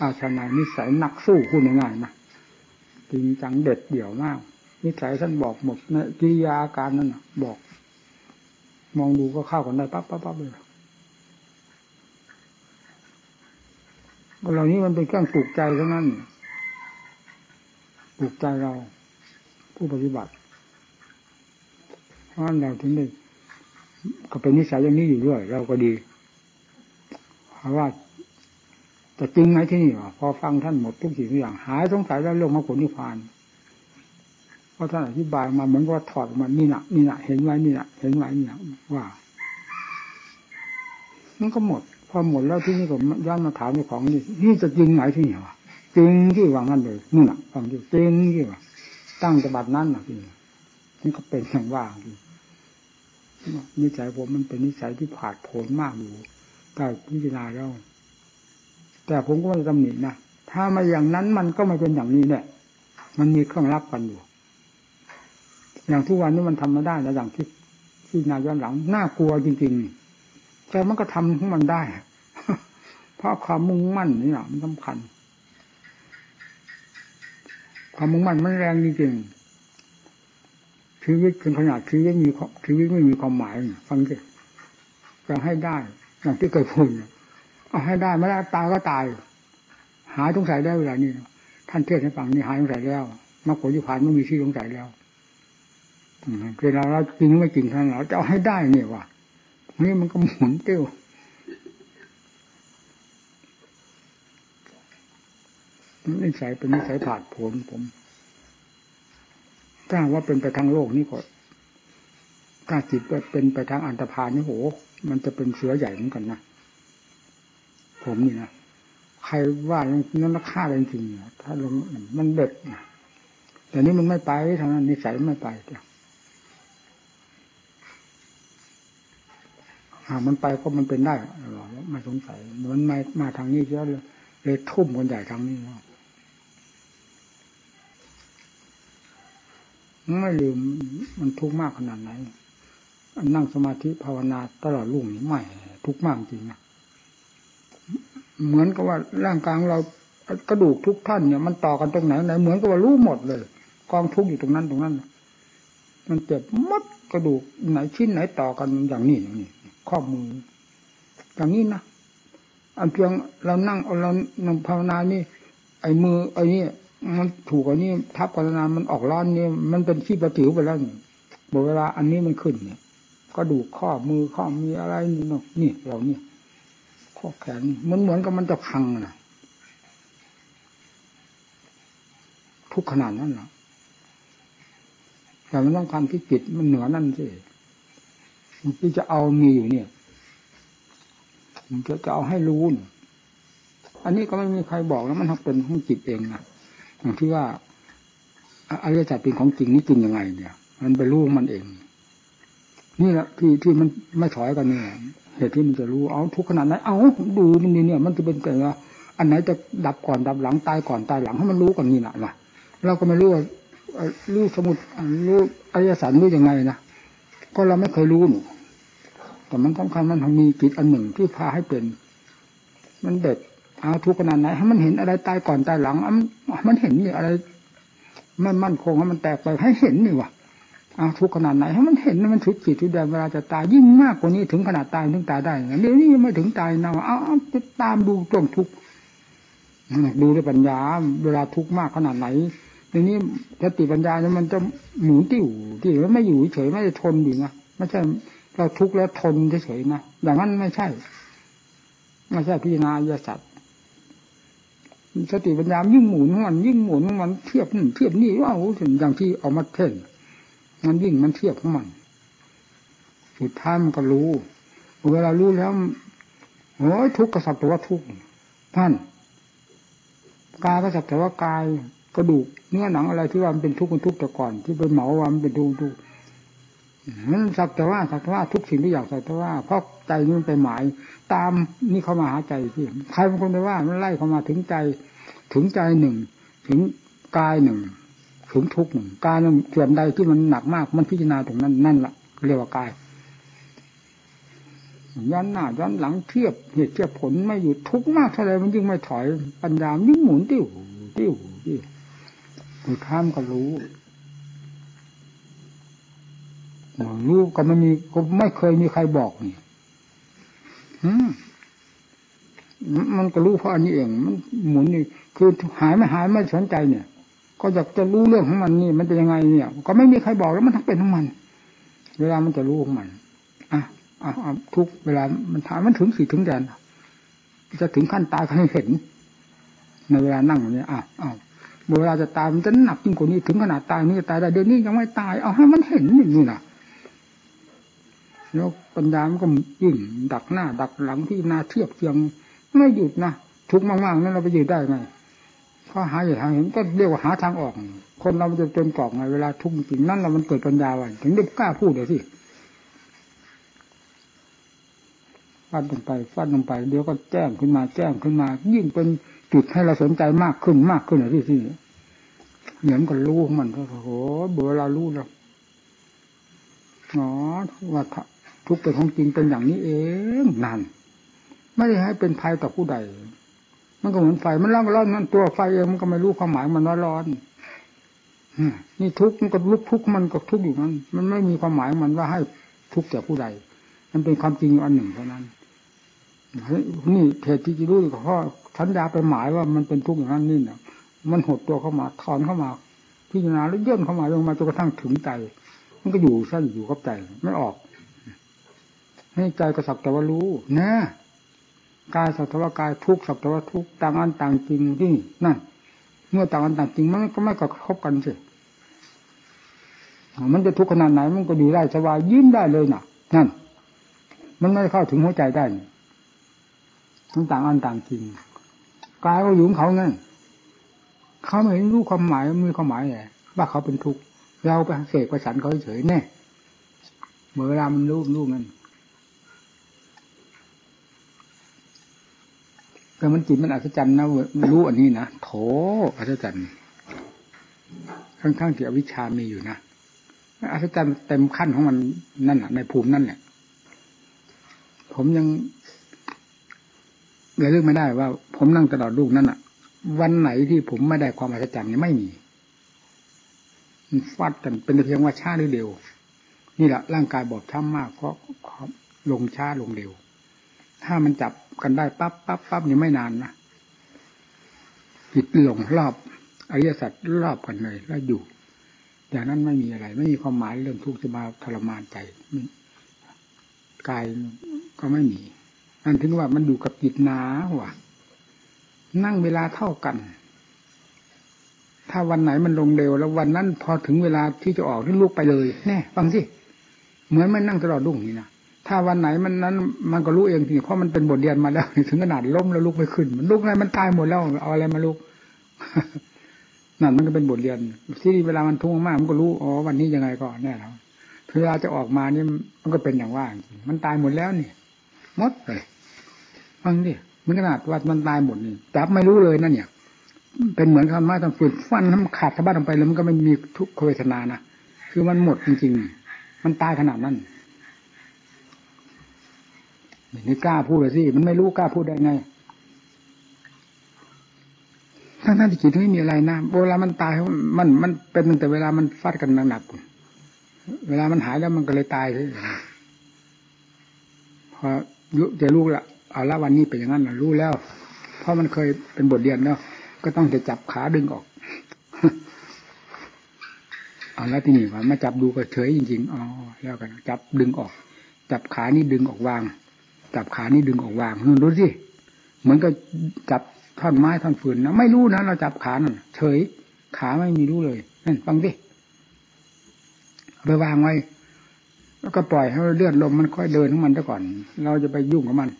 อาชนายนิสัยนักสู้คุณง่ายๆนะจริงจังเด็ดเดี่ยวมาก นิสัยท่านบอกหมดในกิริยาอาการนั้นนะบอก มองดูก็เข้ากันได้ปั๊บปั๊บปั๊บเลยเหล่านี้มันเป็นเครื่องปลูกใจเท่านั้นปลูกใจเราผู้ปฏิบัติเพราะเราถึงได้ ก็เป็นนิสัยอย่างนี้อยู่ด้วย เราก็ดีเพราะว่าแต่จริงไหมที่นี่วะพอฟังท่านหมดทุกสิ่งทุกอย่าง หายสงสัยแล้วลงมาผลนิพพานเพราะท่านอธิบายมาเหมือนว่าถอดมานี่หนะนี่หนะเห็นไว้นี่หนะเห็นไว้นี่หนะว่ามันก็หมด พอหมดแล้วที่นี่ก็ย้อนมาถามเจ้ของนี่นี่จะจริงไหมที่นี่วะจริงที่วางั้นเลยนู่นน่ะฟังที่จริงที่ว่าตั้งแต่บัดนั้นนะที่นี่ก็เป็นอย่างว่าที่ นิสัยผมมันเป็นนิสัยที่ผาดโผนมากอยู่แต่พิจารณาแล้วแต่ผมก็ไม่ตำหนินะถ้ามาอย่างนั้นมันก็ไม่เป็นอย่างนี้เนี่ยมันมีเครื่องรับกันอยู่ อย่างทุกวันนี้มันทำไม่ได้แล้วอย่างที่ที่นาย้อนหลังน่ากลัวจริงๆแต่มันก็ทำของมันได้ เพราะความมุ่งมั่นนี่แหละมันสำคัญ ความมุ่งมั่นมันแรงจริงๆ ชีวิตเป็นขนาดชีวิตมีชีวิตไม่มีความหมายฟังสิจะให้ได้ อย่างที่เคยพูดเอาให้ได้ไม่ได้ตายก็ตาย หายสงสัยได้เวลานี้ท่านเทศให้ฟังนี่หายสงสัยแล้วมรรคผลที่ผ่านไม่มีที่สงสัยแล้วเวลาเราจริงไม่จริงท่านเราจะเอาให้ได้เนี่ยว่ะนี่มันก็หมุนเตี้ยวนิสัยเป็นนิสัยผาดผลผม ถ้าว่าเป็นไปทางโลกนี่ก็ถ้าจิตเป็นไปทางอันตรพานนี่โห มันจะเป็นเสือใหญ่เหมือนกันนะผมนี่นะใครว่าลงนั้นฆ่าจริงๆถ้าลงมันเด็ดนะแต่นี้มันไม่ไปทางนั้นนิสัยไม่ไปจ้ะหากมันไปก็มันเป็นได้หรอไม่สงสัยเหมือนมามาทางนี้เยอะเลยเลยทุ่มคนใหญ่ทางนี้เนาะ ไม่ลืมมันทุกข์มากขนาดไหนนั่งสมาธิภาวนาตลอดรุ่งนี้ไม่ทุกข์มากจริงนะเหมือนกับว่าร่างกายเรากระดูกทุกท่านเนี่ยมันต่อกันตรงไหนไหนเหมือนกับว่ารู้หมดเลย กองทุกข์อยู่ตรงนั้นตรงนั้นมันเจ็บมัดกระดูกไหนชิ้นไหนต่อกันอย่างนี้อย่างนี้ข้อมืออย่างนี้นะอันเพียงเรานั่งเรานั่งภาวนานี่ไอ้มือไอ้นี่ มันถูกอันนี้ทับกันนานมันออกร้อนนี่มันเป็นขี้ประติ๋วไปแล้วนี่บอกเวลาอันนี้มันขึ้นเนี่ย ก็ดูข้อมือข้อมีอะไรนี่เนาะนี่เราเนี่ยข้อแขนมันเหมือนกับมันจะพังนะทุกขนาดนั้นนะแต่มันต้องการที่จิตมันเหนือนั่นสิที่จะเอามีอยู่เนี่ยมันจะจะเอาให้รู้ อันนี้ก็ไม่มีใครบอกแล้วมันทำเป็นของจิตเองนะ อย่างที่ว่าอริยสัจเป็นของจริงนี่จริงยังไง เนี่ย มันไปรู้มันเอง นี่แหละที่ที่มันไม่ถอยกันเนี่ยเหตุที่มันจะรู้เอาทุกขนาดไหนเอาดูมันนี่เนี่ย มันจะเป็นแต่ว่าอันไหนจะดับก่อนดับหลังตายก่อนตายหลังให้มันรู้กันนี่แหละนะเราก็ไม่รู้ว่ารู้สมุดรู้อริยสัจรู้ยังไงนะก็เราไม่เคยรู้หนูแต่มันสำคัญมันมีจิตอันหนึ่งที่พาให้เป็น มันเด็ด เอาทุกขนาดไหนให้มันเห็นอะไรตายก่อนตายหลัง มันเห็นนี่อะไร มันมั่นคงให้มันแตกไปให้เห็นนี่วะเอาทุกข์ขนาดไหนให้มันเห็นมันสุดขีดสุดแดนเวลาจะตายยิ่งมากกว่านี้ถึงขนาดตายถึงตายได้เดี๋ยวนี้ยังไม่ถึงตายนะเอาเอาจะตามดูตรงทุกข์ดูด้วยปัญญา เวลาทุกข์มากขนาดไหนทีนี้สติปัญญาเนี่ยมันจะหมุนติ้วที่มันไม่อยู่เฉยไม่ได้ทนอยู่นะไม่ใช่เราทุกข์แล้วทนเฉยๆนะอย่างนั้นไม่ใช่ ไม่ใช่พิจารณาญาสัตว สติปัญญายิ่งหมุนมันยิ่งหมุนมันเทียบเทียบนี่ว่าโอ้ถึงอย่างที่ออกมาเท่นมันยิ่งมันเทียบของมัน สุดท้ายมันก็รู้เวลารู้แล้วโอ้ยทุกข์กระสับแต่ว่าทุกข์ท่านกายก็สับแต่ว่ากายกระดูกเนื้อหนังอะไรที่ว่ามันเป็นทุกข์มันทุกข์แต่ก่อน ที่ไปเหมาว่ามันเป็นทุกข์ทุกข์ มันสักแต่ว่าสักแต่ว่าทุกสิ่งทุกอย่างสักแต่ว่าเพราะใจมันไปหมาย ตามนี่เข้ามาหาใจที่ใครบางคนไปว่ามันไล่เข้ามาถึงใจ ถึงใจหนึ่ง ถึงกายหนึ่งถึงทุกหนึ่งกายส่วนใดที่มันหนักมาก มันพิจารณาตรงนั้นนั่นแหละเรียกว่ากายย้อนหน้าย้อนหลังเทียบเหตุเทียบผลไม่หยุดทุกมากเท่าไรมันยิ่งไม่ถอยปัญญายิ่งหมุนติ้วติ้วติ้วผู้ท่ามก็รู้ รู้ก็ไม่มีก็ไม่เคยมีใครบอกนี่มันก็รู้เพราะอันนี้เอง มันหมุนนี่คือหายไม่หายไม่สนใจเนี่ย ก็อยากจะรู้เรื่องของมันนี่ มันจะยังไงเนี่ย ก็ไม่มีใครบอกแล้วมันทั้งเป็นของมัน เวลามันจะรู้ของมันอะอะทุกเวลามันถามมันถึงสี่ถึงแดนจะถึงขั้นตายให้เห็น ในเวลานั่งอย่างนี้อ้าวอ้าวเวลาจะตายมันจะหนักยิ่งกว่านี้ถึงขนาดตายนี่จะตายได้เดี๋ยวนี้ยังไม่ตายเอาให้มันเห็นนี่นะ แล้วปัญญามันก็ยิ่งดักหน้า ดักหลังที่นาเทียบเทียงไม่หยุดนะทุกมากๆนั้นเราไปยืดได้ไงเพราหาอย่างทางเห็นก็เรียกว่าหาทางออก คนเราจะจนกรอกไงเวลาทุกจริงนั่นเรามันเกิดปัญญาไว้ถึงได้กล้าพูดเดี๋ยวสิฟาดลงไปฟาดลงไปเดี๋ยวก็แจ้งขึ้นมาแจ้งขึ้นมา ยิ่งเป็นจุดให้เราสนใจมากขึ้นมากขึ้นเลยที่ที่เหมือนกับรู้มันโอ้โหเวลารู้แล้วอ๋อว่า ทุกเป็นของจริงเป็นอย่างนี้เองนั่นไม่ได้ให้เป็นภัยต่อผู้ใด มันก็เหมือนไฟมันร้อนร้อนนั่นตัวไฟเองมันก็ไม่รู้ความหมายมันร้อนร้อนนี่ทุกมันก็ลุกทุกมันก็ทุกอยู่นั้นมันไม่มีความหมายมันว่าให้ทุกแก่ผู้ใด มันเป็นความจริงอันหนึ่งเท่านั้นนี่เหตุที่จะรู้ก็เพราะสัญญาไปหมายว่ามันเป็นทุกข์อย่างนั้นนี่เนี่ยมันหดตัวเข้ามาถอนเข้ามาพิจารณาแล้วย่นเข้ามาลงมาจนกระทั่งถึงใจ มันก็อยู่สั้นอยู่กับใจไม่ออก ให้ใจกระสับแต่ว่ารู้นะกายสัตวากายทุกสัตวทุกต่างอันต่างจริงที่นั่น เมื่อต่างอันต่างจริงมันก็ไม่กระทบกันสิมันจะทุกข์ขนาดไหนมันก็ดีได้สบายยิ้มได้เลยน่ะนั่น มันไม่เข้าถึงหัวใจได้ทั้งต่างอันต่างจริงกายก็อยู่ของเขานั่นเขาไม่เห็นรู้ความหมายมีความหมายไงว่าเขาเป็นทุกข์เราไปเสกประสันเขาเฉยแน่เมื่อเวลามันรู้รู้มัน แต่มันจิตมันอัศจรรย์นะรู้อันนี้นะโถอัศจรรย์ข้างๆที่อวิชามีอยู่นะอัศจรรย์เต็มขั้นของมันนั่นแหละในภูมินั่นแหละผมยังเลยเลือกไม่ได้ว่า ผมนั่งตลอดลูกนั่นอะ วันไหนที่ผมไม่ได้ความอัศจรรย์นี่ไม่มีฟาดกันเป็นเพียงว่าช้าหรือเร็ว นี่แหละร่างกายบอบช้ำมากเพราะลงช้าลงเร็ว ถ้ามันจับกันได้ปั๊บปั๊บปั๊บนี่ไม่นานนะจิตหลงรอบอริยสัจรอบกันเลยแล้วอยู่อย่างนั้นไม่มีอะไร ไม่มีความหมายเรื่องทุกข์จะมาทรมานใจกายก็ไม่มีนั่นถึงว่ามันอยู่กับจิตนาว่ะ นั่งเวลาเท่ากัน ถ้าวันไหนมันลงเร็ว แล้ววันนั้นพอถึงเวลาที่จะออกที่ลุกไปเลยแน่ฟังสิเหมือนมันนั่งตลอดรุ่งนี่นะ ถ้าวันไหนมันนั้น มันก็รู้เองทีเพราะมันเป็นบทเรียนมาแล้วถึงขนาดล้มแล้วลุกไม่ขึ้น มันลุกไงมันตายหมดแล้วเอาอะไรมาลุกนั่นมันก็เป็นบทเรียน ที่เวลามันทุ่งมากมันก็รู้อ๋อวันนี้ยังไงก็แน่แล้วเวลาจะออกมานี่มันก็เป็นอย่างว่ามันตายหมดแล้วนี่มดเลยฟังดิมันขนาดว่ามันตายหมดนี่จับไม่รู้เลยนั่นเนี่ย เป็นเหมือนคำว่าต้องฝึกฟันน้ำขาดสะบัดลงไปแล้วมันก็ไม่มีทุกขเวทนานะคือมันหมดจริงๆมันตายขนาดนั้น นี่กล้าพูดเลยสิมันไม่รู้กล้าพูดได้ไงทั้งท่านที่จิตไม่มีอะไรนะเวลามันตายมันมันเป็นตั้งแต่เวลามันฟาดกันหนักๆเวลามันหายแล้วมันก็เลยตายเลยพอรู้จะรู้ละเอาละวันนี้เป็นอย่างนั้นเรารู้แล้ว เพราะมันเคยเป็นบทเรียนแล้วก็ต้องจะจับขาดึงออกเอาแล้วที่นี่ว่ามาจับดูก็เฉยจริงๆอ๋อแล้วกันจับดึงออก จับขานี่ดึงออกวาง จับขานี่ดึงออกวางนู่นดูสิเหมือนกับจับท่อนไม้ท่อนฟืนนะไม่รู้นะเราจับขานั่นเฉย ขาไม่มีรู้เลยนั่นฟังดิเอาไปวางไว้ แล้วก็ปล่อยให้เลือดลมมันค่อยเดินของมันซะก่อน เราจะไปยุ่งกับมัน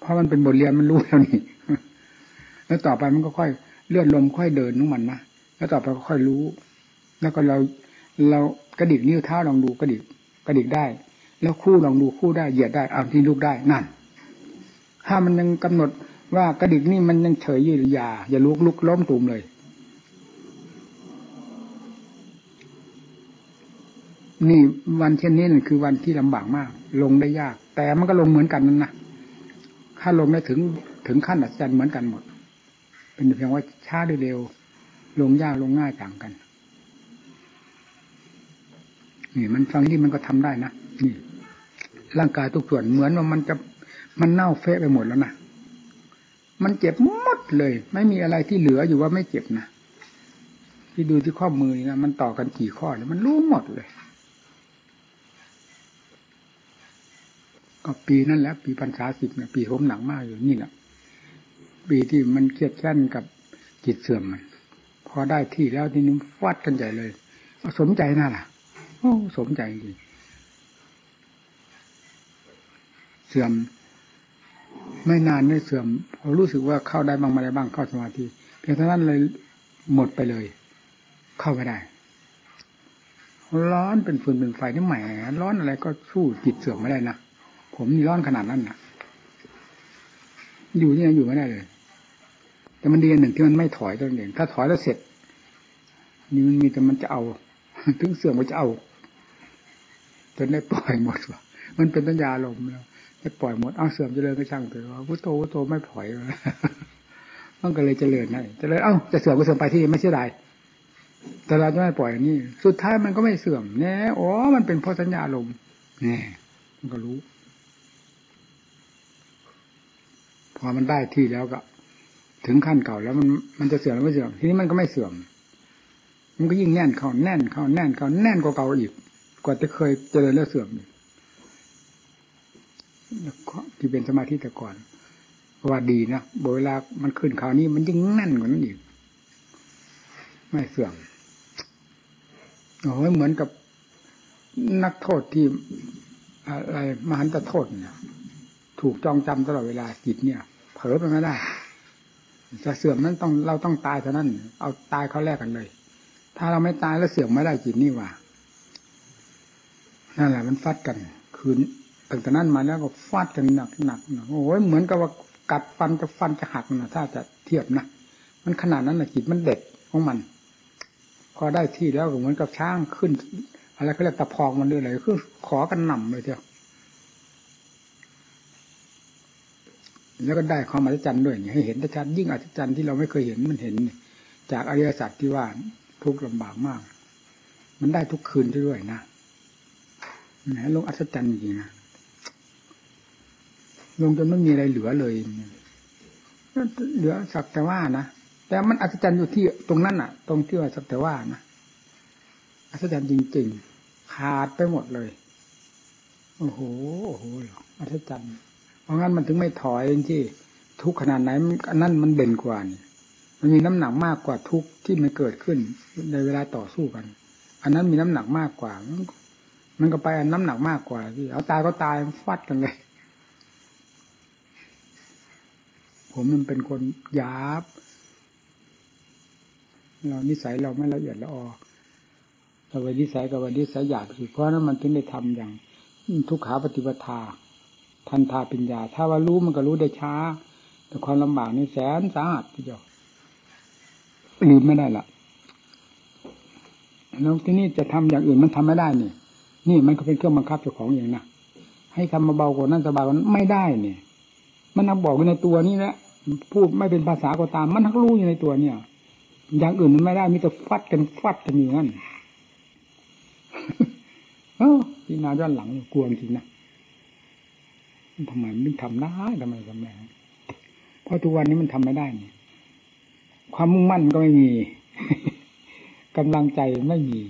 เพราะมันเป็นบทเรียนมันรู้แล้วนี่แล้วต่อไปมันก็ค่อยเลือดลมค่อยเดินของมันนะแล้วต่อไปก็ค่อยรู้ แล้วก็เราเรากระดิกนิ้วเท้าลองดูกระดิกกระดิกได้ แล้วคู่ลองดูคู่ได้เหยียดได้เอาที่ลูกได้นั่น ถ้ามันยังกำหนดว่ากระดิกนี่มันยังเฉยอยู่อย่าอย่าลุกลุกล้มตุ่มเลย นี่วันเช่นนี้นั่นคือวันที่ลำบากมาก ลงได้ยาก แต่มันก็ลงเหมือนกันนั่นนะถ้าลงได้ถึงถึงขั้นอัศจรรย์เหมือนกันหมด เป็นเพียงว่าช้าหรือเร็ว ลงยากลงง่ายต่างกันนี่มันฟังที่มันก็ทำได้นะนี่ ร่างกายทุกส่วนเหมือนว่ามันจะมันเน่าเฟะไปหมดแล้วนะมันเจ็บหมดเลย ไม่มีอะไรที่เหลืออยู่ว่าไม่เจ็บนะที่ดูที่ข้อมือนะมันต่อกันกี่ข้อเนี่ยมันรู้หมดเลยก็ปีนั่นแหละปีปัญษาสิบเนี่ยปีผมหนักมากอยู่นี่แหละปีที่มันเครียดแค้นกับจิตเสื่อมมัน พอได้ที่แล้วทีนี้ฟาดกันใหญ่เลยสมใจน่าล่ะ โอ้สมใจจริง เสื่อม ไม่นานไม่เสื่อมพอรู้สึกว่าเข้าได้บ้างไม่ได้บ้างเข้าสมาธิเพียงเท่านั้นเลยหมดไปเลย เข้าไม่ได้ ร้อนเป็นฟืนเป็นไฟนี่แหมร้อนอะไรก็สู้จิตเสื่อมไม่ได้นะผมนี่ร้อนขนาดนั้นนะอยู่ที่ไหนอยู่ไม่ได้เลย แต่มันดีอันหนึ่งที่มันไม่ถอยตัวเองถ้าถอยแล้วเสร็จ นี่มันมีแต่มันจะเอา ถึงเสื่อมมันจะเอาจนได้ปล่อยหมดว่ะมันเป็นปัญญาลมแล้ว ได้ปล่อยหมดเอาเสื่อมเจริญก็ช่างเถอะว่าพุทโธพุทโธไม่ปล่อยมันก็เลยเจริญได้เจริญเอ้าจะเสื่อมก็เสื่อมไปที่ไม่เสียดายแต่เราจะไม่ปล่อยนี่ สุดท้ายมันก็ไม่เสื่อมแน่อ๋อมันเป็นเพราะสัญญาลมแน่มันก็รู้ พอมันได้ที่แล้วก็ ถึงขั้นเก่าแล้วมันมันจะเสื่อมหรือไม่เสื่อมทีนี้มันก็ไม่เสื่อม มันก็ยิ่งแน่นเข้าแน่นเข้าแน่นเข้าแน่นกว่าเก่าอีก กว่าจะเคยเจริญแล้วเสื่อม ที่เป็นสมาธิแต่ก่อนว่าดีนะเวลามันขึ้นคราวนี้มันยิ่งแน่นกว่านั้นอีก ไม่เสื่อมโอ้ยเหมือนกับนักโทษที่อะไรมหันตโทษเนี่ย ถูกจองจำตลอดเวลาจิตเนี่ย เผลอไปไม่ได้จะเสื่อมนั้นต้องเราต้องตายเท่านั้น เอาตายเขาแลกกันเลย ถ้าเราไม่ตายแล้วเสื่อมไม่ได้จิตนี่ว่านั่นแหละมันฟัดกัน คืน ตั้งแต่นั้นมาแล้วก็ฟาดกันหนักหนักโอ้ยเหมือนกับว่ากัดฟันจะฟันจะหักนะถ้าจะเทียบนะมันขนาดนั้นนะจิตมันเด็ดของมัน พอได้ที่แล้วก็เหมือนกับช้างขึ้น อะไรเขาเรียกตะพองมันด้วยอะไรคือขอกันหน่ำเลยเทียวแล้วก็ได้ความอัศจรรย์ด้วยให้เห็นชัดยิ่งอัศจรรย์ที่เราไม่เคยเห็นมันเห็น จากอริยสัจที่ว่าทุกข์ลำบากมาก มันได้ทุกคืนด้วยนะแหมลงอัศจรรย์จริงนะ ลงจนไม่มีอะไรเหลือเลยเหลือสักแต่ว่านะแต่มันอัศจรรย์อยู่ที่ตรงนั้นอะ ตรงที่ว่าสักแต่ว่านะอัศจรรย์จริงๆขาดไปหมดเลย โอ้โหโอ้โหอัศจรรย์เพราะงั้นมันถึงไม่ถอยที่ทุกขนาดไหนอันนั้นมันเด่นกว่านี่มันมีน้ำหนักมากกว่าทุกที่มันเกิดขึ้นในเวลาต่อสู้กัน อันนั้นมีน้ำหนักมากกว่า มันก็ไปอันน้ำหนักมากกว่าที่เอาตายก็ตายฟัดกันเลย ผมมันเป็นคนหยาบ เรานิสัยเราไม่ละเอียดละออเราไปนิสัยกับวันนิสัยหยาบคือเพราะนั้นมันถึงได้ทำอย่าง ทุกขาปฏิปทา ทันทาปัญญา ถ้าว่ารู้มันก็รู้ได้ช้า แต่ความลำบากนี่แสนสาหัสทีเดียวลืมไม่ได้ละแล้วที่นี่จะทำอย่างอื่นมันทำไม่ได้นี่นี่มันก็เป็นเครื่องบังคับเจ้าของอย่างนะให้ทำมาเบากว่านั้นสบายกว่านั้นไม่ได้เนี่ย มันนักบอกในตัวนี้แหละ พูดไม่เป็นภาษาก็ตาม มันทักรู้อยู่ในตัวเนี่ย อย่างอื่นมันไม่ได้มีแต่ฟัดกันฟัดกันอยู่นั่นเออพี่นาย้อนหลังกลัวจริงนะทำไมมันทำได้ทำไมทำได้เพราะทุกวันนี้มันทำไม่ได้นี่ความมุ่งมั่นก็ไม่มีกำลังใจไม่มี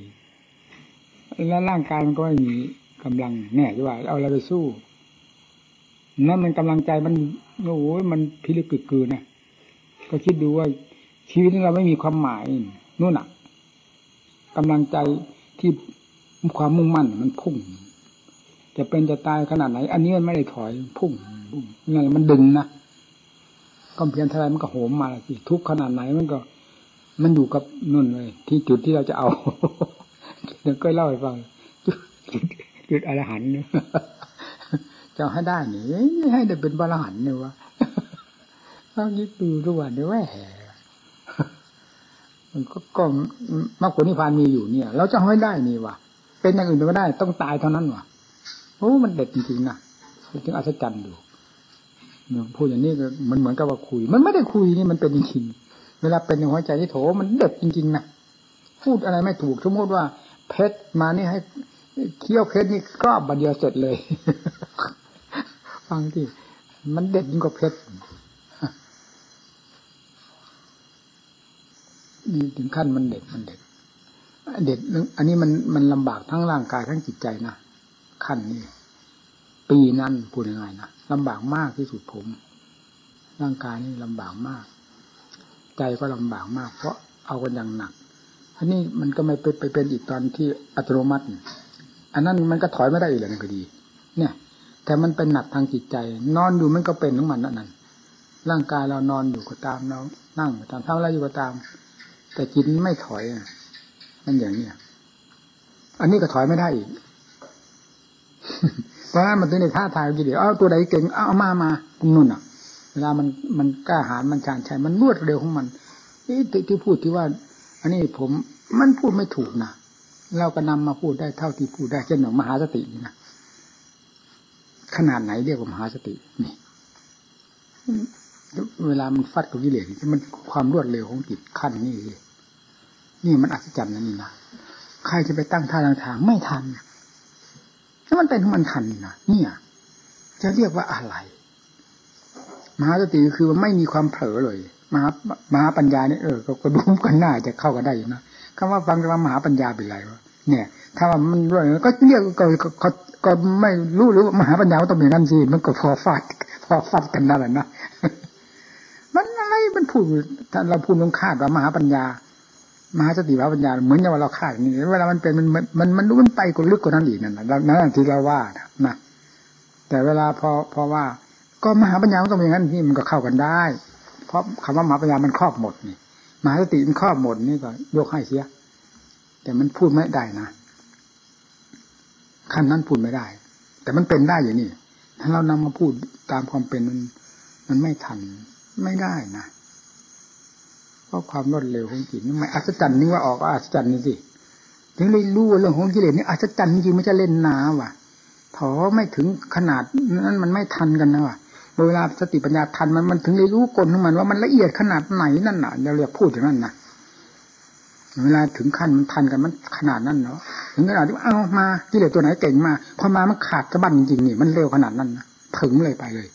และร่างกายมันก็ไม่มีกำลังแน่ด้วยเอาอะไรไปสู้ นั่นมันกำลังใจมันโอ้โหมันพิลึกกึกกือนะก็คิดดูว่าชีวิตเราไม่มีความหมายนู่นน่ะกำลังใจที่ความมุ่งมั่นมันพุ่ง จะเป็นจะตายขนาดไหน อันนี้มันไม่ได้ถอยพุ่งพุ่งไงมันดึงนะก็เพียงเท่าไรมันก็โหมมาสิทุกขนาดไหนมันก็ มันอยู่กับนุ่นเลย ที่จุดที่เราจะเอาเดี๋ยวก็เล่าให้ฟังจุดอรหันต์ จะให้ได้นี่ให้ได้เป็นบรหันเนี่ยวะต้องยึดดูทุกวันเนี่ยแหวมันก็ก็มรรคผลนิพพานมีอยู่เนี่ย เราจะให้ได้นี่วะเป็นอย่างอื่นไม่ได้ ต้องตายเท่านั้นวะโอ้มันเด็ดจริงๆนะจึงอัศจรรย์อยู่พูดอย่างนี้มันเหมือนกับว่าคุย มันไม่ได้คุยนี่มันเป็นจริงๆเวลาเป็นในหัวใจที่โถมันเด็ดจริงๆนะพูดอะไรไม่ถูกสมมติว่าเพชรมานี่ให้เคี้ยวเพชรนี่ก็บัดเดียวเสร็จเลย ฟังที่มันเด็ดยิ่งกว่าเพชรนี่ถึงขั้นมันเด็ดมันเด็ดเด็ดอันนี้มันมันลำบากทั้งร่างกายทั้งจิตใจนะขั้นนี้ ปีนั้นพูดยังไงนะลำบากมากที่สุดผม ร่างกายนี่ลำบากมาก ใจก็ลำบากมาก เพราะเอากันอย่างหนักอันนี้มันก็ไม่ไปไปเป็นอีกตอนที่อัตโนมัติ อันนั้นมันก็ถอยไม่ได้อีกเลยนก็ดี เนี่ย แต่มันเป็นหนักทางจิตใจ นอนอยู่มันก็เป็นของมันนั่นร่างกายเรานอนอยู่ก็ตามเรานั่งก็ตามทำอะไรอยู่ก็ตาม แต่จิตไม่ถอยนั่นอย่างเนี้ยอันนี้ก็ถอยไม่ได้อีกเพราะฉะนั้นมันถึงในท่าทายกิเลสเอาตัวใดเก่งเอามามานุ่นอะ เวลามันมันกล้าหาญมันชาญชัยมันรวดเร็วของมันนี่ที่พูดที่ว่า อันนี้ผมมันพูดไม่ถูกนะเราก็นำมาพูดได้เท่าที่พูดได้เช่นอย่งมหาสตินี่นะ ขนาดไหนเรียกว่ามหาสตินี่เวลามันฟัดกับกิเลสมันความรวดเร็วของจิตขั้นนี่นี่มันอัศจรรย์นะนี่นะใครจะไปตั้งท่าทางไม่ทันถ้ามันเป็นมันทันนะเนี่ย จะเรียกว่าอะไร มหาสติคือไม่มีความเผลอเลยมหามหาปัญญาเนี่ยเออก็ดูกันหน้าจะเข้ากันได้อยู่นะคำว่าฟังว่ามหาปัญญาเป็นไรวะ เนี่ย ถ้าว่ามันด้วยก็เรียกก็ก็ก็ไม่รู้หรือมหาปัญญาต้องเป็นกันสิมันก็พอฟาดพอฟาดกันนั่นแหละนะมันอะไรมันพูดถ้าเราพูดลงคาดว่ามหาปัญญามหาสติมหาปัญญาเหมือนอย่างว่าเราคาดนี่เวลามันเป็นมันมันมันรู้มันไปกว่าลึกกว่านั้นอีกนั่นแหละนั่นที่เราว่านะแต่เวลาพอพอว่า ก็มหาปัญญาต้องเป็นอย่างนั้นที่มันก็เข้ากันได้ เพราะคำว่ามหาปัญญามันครอบหมดนี่มหาสติมันครอบหมดนี่ก็ยกให้เสีย แต่มันพูดไม่ได้นะขั้นนั้นพูดไม่ได้ แต่มันเป็นได้อย่างนี้ถ้าเรานำมาพูดตามความเป็นมันมันไม่ทันไม่ได้นะเพราะความรวดเร็วของจิตมันไม่อัศจรรย์นี่ว่าออกอัศจรรย์นี่สิถึงได้รู้เรื่องของกิเลสนี่อัศจรรย์จริงไม่ใช่เล่นนาว่ะถอไม่ถึงขนาดนั้นมันไม่ทันกันนะว่ะเวลาสติปัญญาทันมันมันถึงได้รู้กลของมันว่ามันละเอียดขนาดไหนนั่นน่ะเราเรียกพูดอย่างนั้นนะ เวลาถึงขั้นมันทันกันมันขนาดนั้นเนาะถึงขนาดที่เอามากิเลสตัวไหนเก่งมาพอมามันขาดสะบั้นจริงๆนี่มันเร็วขนาดนั้นนะถึงเลยไปเลย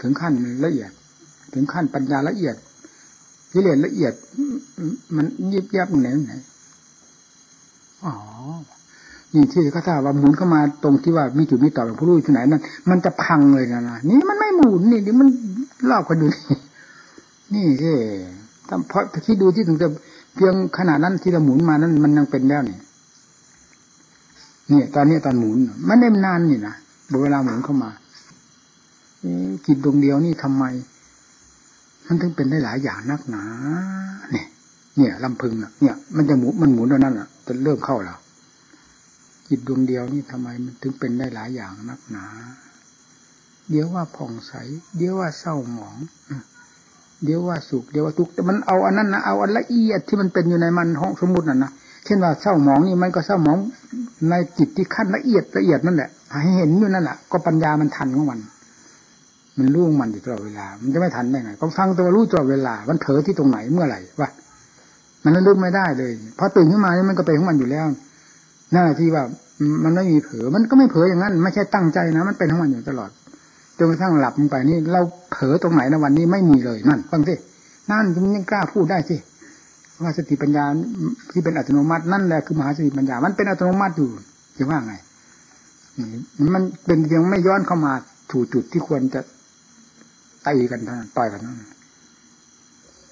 ถึงขั้นละเอียด ถึงขั้นปัญญาละเอียดกิเลสละเอียด มันยิบยับไหนไหนอ๋อนี่ที่เขาถ้าบว่าหมุนเข้ามาตรงที่ว่ามีจุดมีต่อของผู้รู้ที่ไหนนั้นมันจะพังเลยนะนะนี่มันไม่หมุนนี่นี่มันเล่ากันดูนี่นี่สิถ้าเพราะที่ดูที่ถึงจะ เพียงขนาดนั้นที่เราหมุนมานั้นมันยังเป็นแล้วเนี่ยเนี่ยตอนนี้ตอนหมุนมันได้นานนี่นะเวลาหมุนเข้ามาจิตดวงเดียวนี่ทำไม มันถึงเป็นได้หลายอย่างนักหนาเนี่ยเนี่ยลำพึงเนี่ย มันจะหมุนมันหมุนตอนนั้นอะจะเริ่มเข้าแล้วจิตดวงเดียวนี่ทำไมมันถึงเป็นได้หลายอย่างนักหนา เดี๋ยวว่าผ่องใส เดี๋ยวว่าเศร้าหมอง เดี๋ยวว่าสุขเดี๋ยวว่าทุกข์แต่มันเอาอันนั้นนะเอาอันละเอียดที่มันเป็นอยู่ในมันห้องสมมติน่ะนะเช่นว่าเศร้าหมองนี่มันก็เศร้าหมองในจิตที่ขั้นละเอียดละเอียดนั่นแหละให้เห็นอยู่นั่นแหละก็ปัญญามันทันของมัน มันรู้งมันอยู่ตลอดเวลา มันจะไม่ทันได้ไงก็ฟังตัวรู้ตลอดเวลา มันเผลอที่ตรงไหนเมื่อไหร่วะมันระลึกไม่ได้เลยพอตื่นขึ้นมานี่มันก็เป็นของมันอยู่แล้วหน้าที่ว่ามันไม่มีเผลอมันก็ไม่เผลออย่างนั้น ไม่ใช่ตั้งใจนะ มันเป็นทั้งวันอยู่ตลอด จนกระทั่งหลับลงไปนี่ เราเผลอตรงไหนนะวันนี้ไม่มีเลยนั่นฟังสินั่นยังกล้าพูดได้สิว่าสติปัญญาที่เป็นอัตโนมัตินั่นแหละคือมหาสติปัญญา มันเป็นอัตโนมัติอยู่จะว่าไงมันเป็นเพียงไม่ย้อนเข้ามาถูกจุดที่ควรจะตีกันต่อยกันนั่น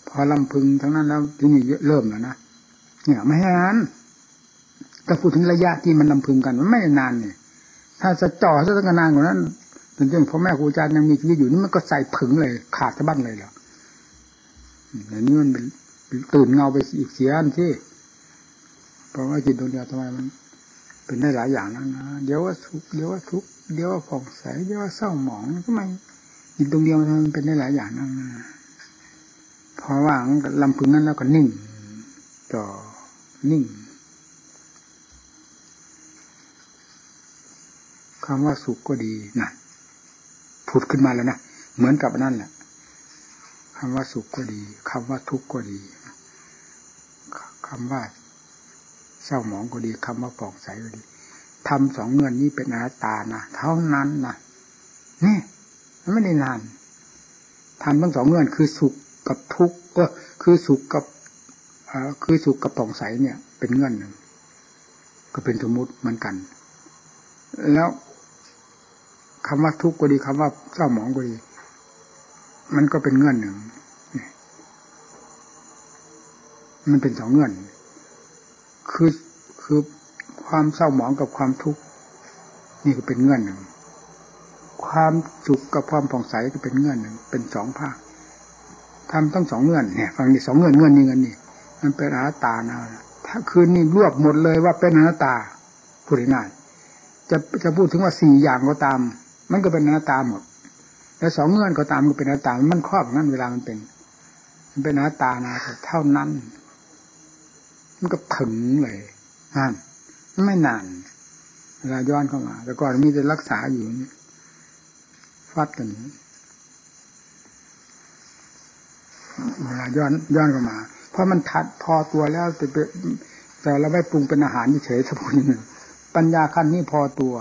พอลำพึงทั้งนั้นแล้วที่นี่เริ่มแล้วนะเนี่ยไม่ให้นั้นแต่พูดถึงระยะที่มันลำพึงกันมันไม่นานเนี่ยถ้าจะจ่อซะตั้งนานกว่านั้น ถึงจนพ่อแม่ครูอาจารย์ยังมีชีวิตอยู่นี่มันก็ใส่ผึ่งเลย ขาดจะบั้นเลยเหรอเดี๋ยวนี้มันเป็นตื่นเงาไปอีกเสียนที่เพราะว่าจิตดวงเดียวทำไมมัน เป็นได้หลายอย่างนะนะเดี๋ยวว่าสุขเดี๋ยวว่าทุกข์เดี๋ยวว่าผ่องใสเดี๋ยวว่าเศร้าหมองทำไมจิตดวงเดียวมันเป็นได้หลายอย่างนะพอว่างลำพึงนั้นแล้วก็นิ่งจ่อนิ่งคำว่าสุขก็ดีนะ ผุดขึ้นมาแล้วนะเหมือนกับนั่นแหละคำว่าสุขก็ดีคำว่าทุกข์ก็ดีคำว่าเศร้าหมองก็ดีคำว่าปองใสก็ดีทำสองเงินนี้เป็นอนัตตานะเท่านั้นนะนี่มันไม่ได้นานทำทั้งสองเงื่อนคือสุขกับทุกข์ก็คือสุขกับคือสุขกับปองใสเนี่ย เป็นเงื่อนหนึ่งก็เป็นสมมุติเหมือนกัน แล้ว คำว่าทุกข์ก็ดีคำว่าเศร้าหมองก็ดี มันก็เป็นเงื่อนหนึ่ง มันเป็นสองเงื่อน คือคือความเศร้าหมองกับความทุกข์นี่ก็เป็นเงื่อนหนึ่ง ความสุขกับความผ่องใสก็เป็นเงื่อนหนึ่ง เป็นสองภาคทำต้องสองเงื่อนเนี่ยฟังนี่สองเงื่อนเงื่อนนี้เงินนี่มันเป็นอนัตตานะถ้าคืนนี้รวบหมดเลยว่าเป็นอนัตตาพูดง่ายจะจะพูดถึงว่าสี่อย่างก็ตาม มันก็เป็นอนัตตาหมดแล้วสองเงื่อนก็ตามก็เป็นอนัตตา มันครอบนั่นเวลามันเป็น มันเป็นอนัตตานะเท่านั้น มันก็ถึงเลยนั่นไม่นานเวลาย้อนเข้ามา แต่ก่อนมีแต่รักษาอยู่ฟัดกันเวลาย้อนย้อนเข้ามา เพราะมันทัดพอตัวแล้วแต่แต่เราไม่ปรุงเป็นอาหารเฉยสมบูรณ์ปัญญาขั้นนี้พอตัว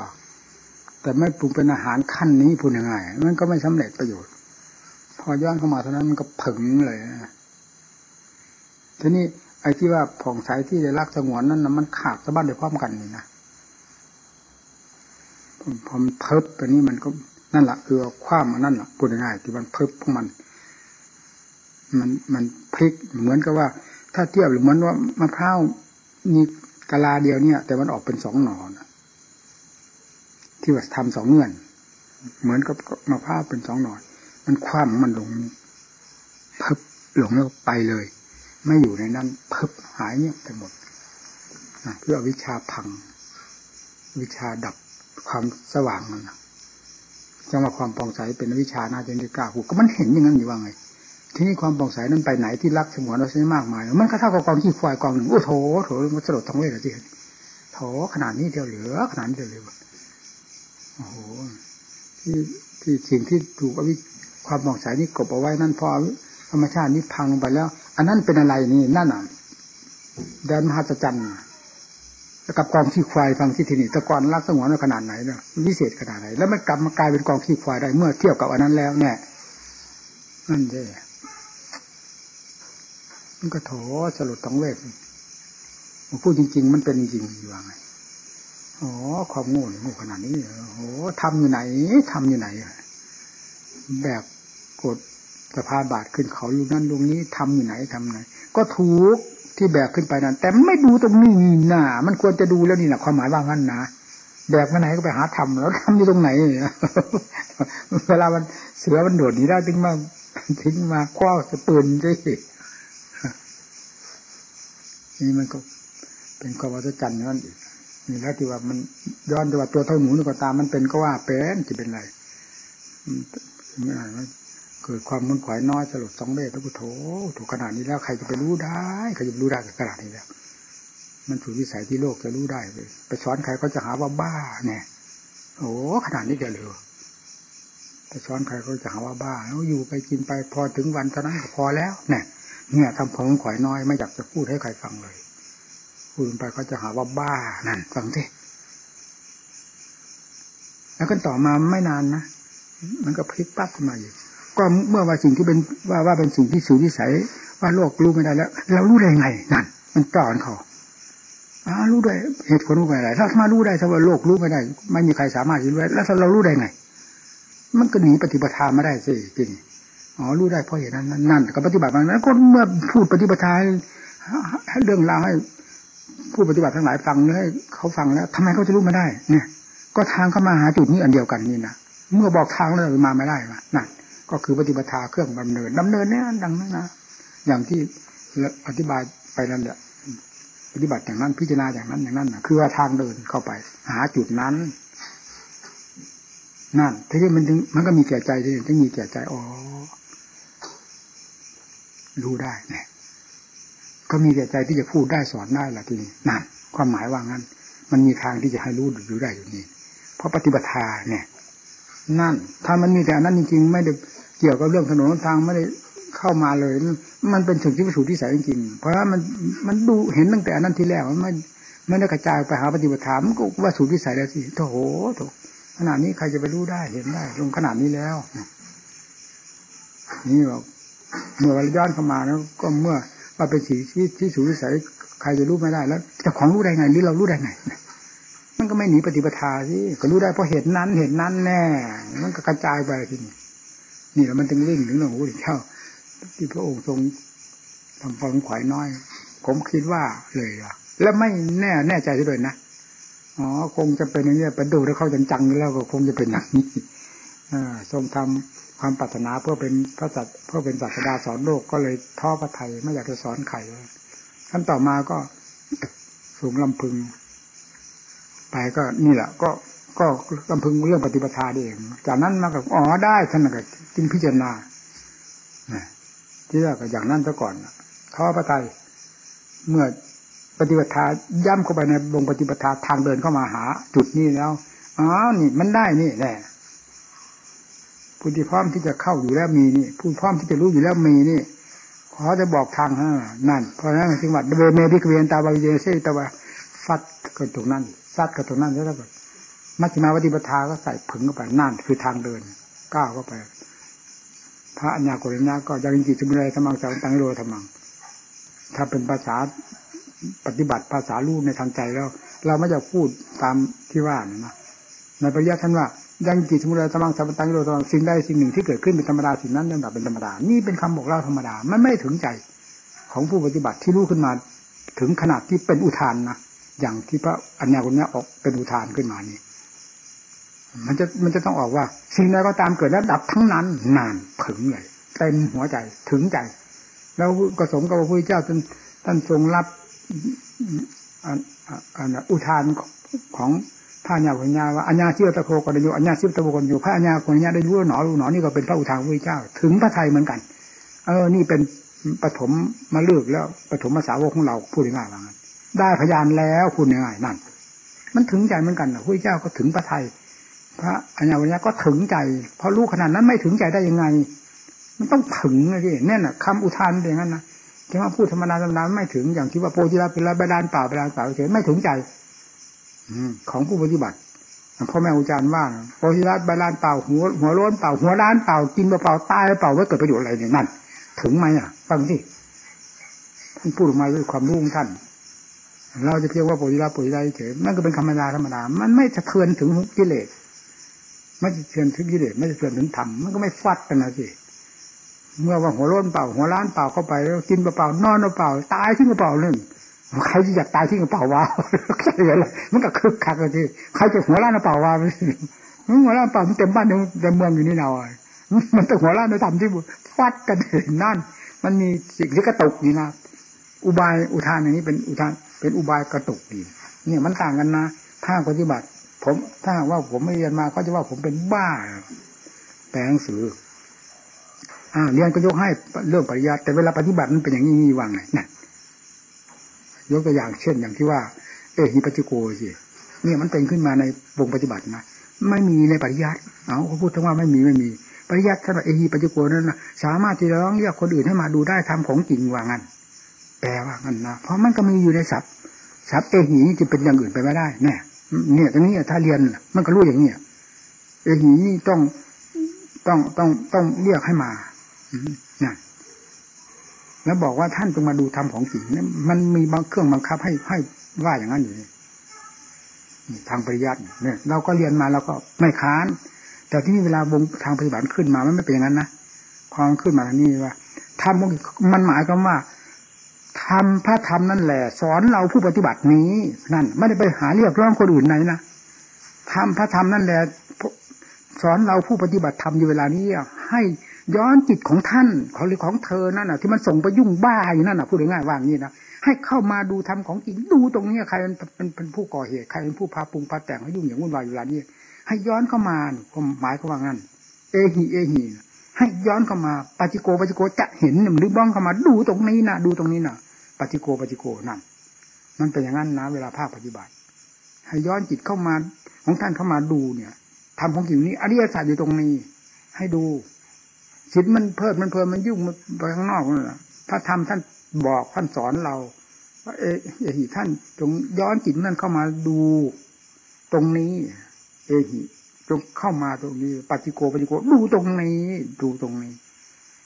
แต่ไม่ปรุงเป็นอาหารขั้นนี้พูดยังไงมันก็ไม่สำเร็จประโยชน์ พอย้อนเข้ามาเท่านั้นมันก็ผึ่งเลยทีนี้ไอ้ที่ว่าผ่องใสที่ได้รักสงวนนั้นนะมันขาดสะบั้นโดยพร้อมกันนี่นะพอมันเพิบไปนี้มันก็นั่นแหละคือความันนั่นแหละพูดง่ายๆที่มันเพิบพวกมัน มันมันพลิกเหมือนกับว่า ถ้าเทียบหรือเหมือนว่ามะพร้าวมีกะลาเดียวเนี่ย แต่มันออกเป็นสองหนอน ที่ว่าทำสองเงื่อน เหมือนกับมะพร้าวเป็นสองหนอนมันคว้ามันลงเพิบหลงแล้วไปเลย ไม่อยู่ในนั้นเพิบหายเนี่ยไปหมดเพื่อวิชาพัง วิชาดับความสว่างมันจังว่าความปองใสเป็นวิชาหน่าเจะได้กล้าหูก็มันเห็นอย่างนั้นอยู่ว่าไง ที่นี่ความปองใสนั้นไปไหนที่รักสมวนเราใช้มากมาย มันก็เท่ากับกองขี้ควายกองหนึ่งโอ้โถโถมันสลดทั้งเวทเลยที่โถขนาดนี้เดียวเหลือ ขนาดนี้เดียวเลย โอ้โหที่ที่สิ่งที่ถูกอวิความปองใสนี่กบเอาไว้นั่นพอธรรมชาตินี้พังลงไปแล้ว อันนั้นเป็นอะไรนี่นั่นอะแดนมหัศจรรย์กับกองขี้ควายฟังที่ทีนี่ตะกอนรักสงวนขนาดไหนเนาะวิเศษขนาดไหน แล้วมันกลับมากลายเป็นกองขี้ควายได้เมื่อเทียบกับอันนั้นแล้วเนี่ยนั่นเด้มันก็โถสลุดต้องเวทมพูดจริง ๆ มันเป็นจริงอยู่ว่าไง อ๋อความโง่โง่ขนาดนี้โอ้ทำอยู่ไหนทำอยู่ไหน แบบกดสะพานบาทขึ้นเขาอยู่นั่นตรงนี้ทำอยู่ไหนทำไหน ก็ถูกที่แบกขึ้นไปนั่นแต่ไม่ดูตรงนี้น่ะ มันควรจะดูแล้วนี่นะความหมายว่างั้นนะแบกมาไหนก็ไปหาทำแล้วทำอยู่ตรงไหนเวลามันเสือมันโดดหนีได้ถึงมาทิ้งมาคว้าสปืนได้สินี่มันก็เป็นความวัฏจันทร์นั่นเอีก นี่แล้วที่ว่ามันย้อนที่ว่าตัวเท่าหนูนี่ก็ตามมันเป็นก็ว่าเป็นจะเป็นไรไม่อ่านว่าเกิดความมันขวายน้อยสลดสองเมตรแล้วก็โถถูกขนาดนี้แล้วใครจะไปรู้ได้ใครจะรู้ได้กับขนาดนี้แล้วมันถูกวิสัยที่โลกจะรู้ได้เลยไปสอนใครก็จะหาว่าบ้าเนี่ยโอ้ขนาดนี้เดียวเลยไปสอนใครก็จะหาว่าบ้าแล้วอยู่ไปกินไปพอถึงวันเท่านั้นก็พอแล้วเนี่ยเนี่ยทำของขวายน้อยไม่อยากจะพูดให้ใครฟังเลย พูดไปเขาจะหาว่าบ้านั่นฟังสิแล้วกันต่อมาไม่นานนะมันก็พลิกปั๊บขึ้นมาอีกก็เมื่อว่าสิ่งที่เป็นว่าว่าเป็นสิ่งที่สูงที่ใสว่าโลกรู้ไม่ได้แล้ว เรารู้ได้ไงนั่น มันจอนเขาอ่ารู้ได้เหตุผลรู้ไม่ได้ถ้ามารู้ได้ถ้าว่าโลกรู้ไม่ได้ ไม่มีใครสามารถรู้ได้แล้วเรารู้ได้ไง มันก็หนีปฏิปทามาได้สิจริงอ๋อรู้ได้เพราะเหตุนั้นนั่นก็ปฏิบัติมานั้นก็เมื่อพูดปฏิปทาเรื่องราวให้ ผู้ปฏิบัติทั้งหลายฟังให้วเขาฟังแล้วทำไมเขาจะรู้มาได้ เนี่ย ก็ทางเข้ามาหาจุดนี้อันเดียวกันนี่นะเมื่อบอกทางแล้วมาไม่ได้มานั่นก็คือปฏิปทาเครื่องดำเนินดำเนินเนี่ยดังนั้นนะอย่างที่อธิบายไปนั่นแหละปฏิบัติอย่างนั้นพิจารณาอย่างนั้นอย่างนั้นนะคือว่าทางเดินเข้าไป หาจุดนั้น นั่นทีนี้มันถึงมันก็มีแก่ใจที่ถึงมีแก่ใจอ๋อรู้ได้เนี่ย ก็มีแก่ใจที่จะพูดได้สอนได้ละทีนี้นั่นความหมายว่างั้น มันมีทางที่จะให้รู้รู้ได้อยู่นี่เพราะปฏิบัติาเนี่ย นั่น ถ้ามันมีแต่อันนั้นจริงๆ ไม่ได้เกี่ยวกับเรื่องถนนทางไม่ได้เข้ามาเลย มันเป็นสิ่งที่พิสูที่ใสจริงๆเพราะว่ามันมันดูเห็นตั้งแต่อันนั้นทีแล้วมันไม่ไม่ได้กระจายไปหาปฏิบัติธรรมก็ว่าสูตรที่ใสแล้วสิโถโถขนาดนี้ใครจะไปรู้ได้เห็นได้ ลงขนาดนี้แล้ว นี่บอกเมื่อวันย้อนเข้ามาแล้ว ก็เมื่อ ว่าเป็นสิ่งที่ที่สูตรที่ใสใครจะรู้ไม่ได้แล้วจ้าของรู้ได้ไงหรือเรารู้ได้ไงมันก็ไม่หนีปฏิปทาสิก็รู้ได้เพราะเหตุนั้นเหตุนั้นแน่ มันก็กระจายไปทีนี้นี่แล้วมันจึงวิ่งถึงหลวงพ่อเจ้าที่พระองค์ทรงทำฟังขวายน้อย ผมคิดว่าเลยอะ แล้วไม่แน่แน่ใจด้วยนะอ๋อคงจะเป็นอย่างนี้ไปดูแล้วเข้าจังๆแล้วก็คงจะเป็นอย่างนี้ทรงทำ ความปรารถนาเพื่อเป็นพระสัตเพื่อเป็นศาสดาสอนโลกก็เลยท้อพระไทยไม่อยากจะสอนใครขั้นต่อมาก็สูงลำพึง ไปก็นี่แหละ ก็ก็ลำพึงเรื่องปฏิปทาเอง จากนั้นมาก็อ๋อได้ท่านก็จึงพิจารณาที่แรกก็อย่างนั้นซะก่อนท้อพระไทยเมื่อปฏิบัติย่ำเข้าไปในวงปฏิบัติทางเดินเข้ามาหา จุดนี้แล้วอ๋อนี่มันได้นี่แหละ ผู้ที่พร้อมที่จะเข้าอยู่แล้วมีนี่ผู้พร้อมที่จะรู้อยู่แล้วมีนี่ขอจะบอกทางฮะนั่น เพราะนั้นจึงว่าเบเมดิกเวียนตาบาเยเซตาวาฟัดก็ตรงนั้นซัดก็ตรงนั้นแล้วก็มัชฌิมาปฏิปทาก็ใส่ผึ่งเข้าไปนั่นคือทางเดินก้าวเข้าไป พระอัญญาโกรณะก็ยังจิตสมุทัยธรรมังสังตังโลธรรมัง ถ้าเป็นภาษาปฏิบัติภาษาลูกในทางใจแล้ว เราไม่จะพูดตามที่ว่านะนะในปริยัติท่านว่า ยังจิตสมุทัยธรรมังสังตังโลธรรมังสิ่งใดสิ่งหนึ่งที่เกิดขึ้นเป็นธรรมดาสิ่งนั้นย่อมดับเป็นธรรมดา นี่เป็นคำบอกเล่าธรรมดามันไม่ถึงใจของผู้ปฏิบัติที่รู้ขึ้นมา ถึงขนาดที่เป็นอุทานนะอย่างที่พระอัญญาคนนี้ออกเป็นอุทานขึ้นมานี่มันจะมันจะต้องออกว่า สิ่งใดก็ตามเกิดแล้วดับทั้งนั้นนานถึงเลยเต็มหัวใจถึงใจ แล้วกระสมกับพระพุทธเจ้าท่านท่านทรงรับอันอุทานของ พระญาปัญญาว่าอัญญาชิวตะโคกรณยูอัญญาชิวตะโคกรณยูพระอัญญาคนนี้ได้รู้หนอรู้หนอนี่ก็เป็นพระอุทานพระพุทธเจ้า ถึงพระไทยเหมือนกัน เออ นี่เป็นปฐมมาเลือกแล้วปฐมมาสาวกของเราพูดง่ายๆว่างั้นได้พยานแล้วคุณง่ายนั่น มันถึงใจเหมือนกันนะพระพุทธเจ้าก็ถึงพระไทย พระอัญญาวัญญาก็ถึงใจ เพราะรู้ขนาดนั้นไม่ถึงใจได้ยังไง มันต้องถึงนะที่เนี่ยนะคำอุทานอย่างนั้นนะที่ว่าพูดธรรมดาธรรมดาไม่ถึงอย่างที่ว่าโพธิราเป็นระบดานเปล่าบดานเปล่าเฉยไม่ถึงใจ ของผู้ปฏิบัติพ่อแม่อาจารย์ว่าโพธิราบดานเปล่าหัวหัวล้นเปล่าหัวล้านเปล่ากินเปล่าตายเปล่าว่าเกิดประโยชน์อะไรเนี่ยนั่น ถึงไหมอะฟังสิท่านพูดออกมาด้วยความรู้ของท่าน เราจะเพียงว่าโพธิราโพธิราเฉยมันก็เป็นธรรมดาธรรมดา มันไม่สะเทือนถึงกิเลสไม่จะเทือนถึงกิเลสไม่จะเทือนถึงธรรมมันก็ไม่ฟัดกันนะสิเมื่อว่าหัวร้นเปล่าหัวล้านเปล่าเข้าไปแล้วกินเปล่านอนเปล่าตายที่กระเป๋านึ่ง ใครจะอยากตายที่กระเป๋าวะใช่ไหมมันก็คึกคักเลยทีใครจะหัวล้านกระเปล่าวะมันหัวล้านเปล่ามันเต็มบ้านเต็มเมืองอยู่นี่เรามันต้องหัวล้านในธรรมที่ฟัดกันนั่น มันมีสิ่งที่กระตุกนี่นะอุบายอุทานอย่างนี้เป็นอุทานเป็นอุบายกระตุกดีเนี่ยมันต่างกันนะถ้าปฏิบัติ ผมถ้าว่าผมไม่เรียนมาเขาจะว่าผมเป็นบ้าแปลหนังสืออ่าเรียนก็ยกให้เรื่องปริยัติแต่เวลาปฏิบัติมันเป็นอย่างนี้มีว่างไงนะ ยกตัวอย่างเช่นอย่างที่ว่า เอหิปัจจโกสิเนี่ยมันเป็นขึ้นมาในวงปฏิบัตินะไม่มีในปริยัติเอาเขาพูดทั้งว่าไม่มีไม่มีปริยัติสำหรับเอหิปัจจโกนั้นนะสามารถที่จะร้องเรียกคนอื่นให้มาดูได้ทำของจริงว่างั้นแปลว่างั้นนะเพราะมันก็มีอยู่ในศัพท์สัพเอหีจะเป็นอย่างอื่นไปไม่ได้แน่เนี่ยตรงนี้ถ้าเรียนมันก็รู้อย่างนี้เอหีนี่ต้องต้องต้องต้องเรียกให้มา แล้วบอกว่าท่านจงมาดูธรรมของจริงนี่มันมีบางเครื่องบังคับให้ให้ว่าอย่างนั้นอยู่นี่ทางปริยัติเนี่ยเราก็เรียนมาเราก็ไม่ค้าน แต่ที่นี่เวลาวงทางปฏิบัติขึ้นมามันไม่เป็นอย่างนั้นนะพอขึ้นมาทางนี้ว่าธรรมมันหมายความว่าทำพระธรรมนั่นแหละ สอนเราผู้ปฏิบัตินี้นั่น ไม่ได้ไปหาเรียกร้องคนอื่นไหนนะทำพระธรรมนั่นแหละสอนเราผู้ปฏิบัติธรรมอยู่เวลานี้ให้ ย้อนจิตของท่านของหรือของเธอนั่นน่ะ ที่มันส่งไปยุ่งบ้าอยู่นั่นน่ะพูดง่ายๆว่างี้นะให้เข้ามาดูธรรมของจริงดูตรงนี้ใครเป็นเป็นผู้ก่อเหตุใครเป็นผู้พาปรุงพาแต่งให้ยุ่งอย่างวุ่นวายอยู่เวลานี้ให้ย้อนเข้ามาความหมายเขาว่างั้น เอหีเอหีให้ย้อนเข้ามาปจิโกปจิโกจะเห็นหรือบ้องเข้ามาดูตรงนี้นะดูตรงนี้นะปจิโกปจิโกนั่นมันเป็นอย่างนั้นนะ เวลาภาคปฏิบัติ ให้ย้อนจิตเข้ามาของท่านเข้ามาดูเนี่ยทำของจิตนี้อริยสัจอยู่ตรงนี้ ให้ดู จิตมันเพิดมันเพลินมันยุ่งมันไปข้างนอกนั่นแหละถ้าทำท่านบอกท่านสอนเราว่าเอเอหิท่านจงย้อนจิตนั่นเข้ามาดูตรงนี้ เอหิจงเข้ามาตรงนี้ปฏิโกปฏิโกดูตรงนี้ ดูตรงนี้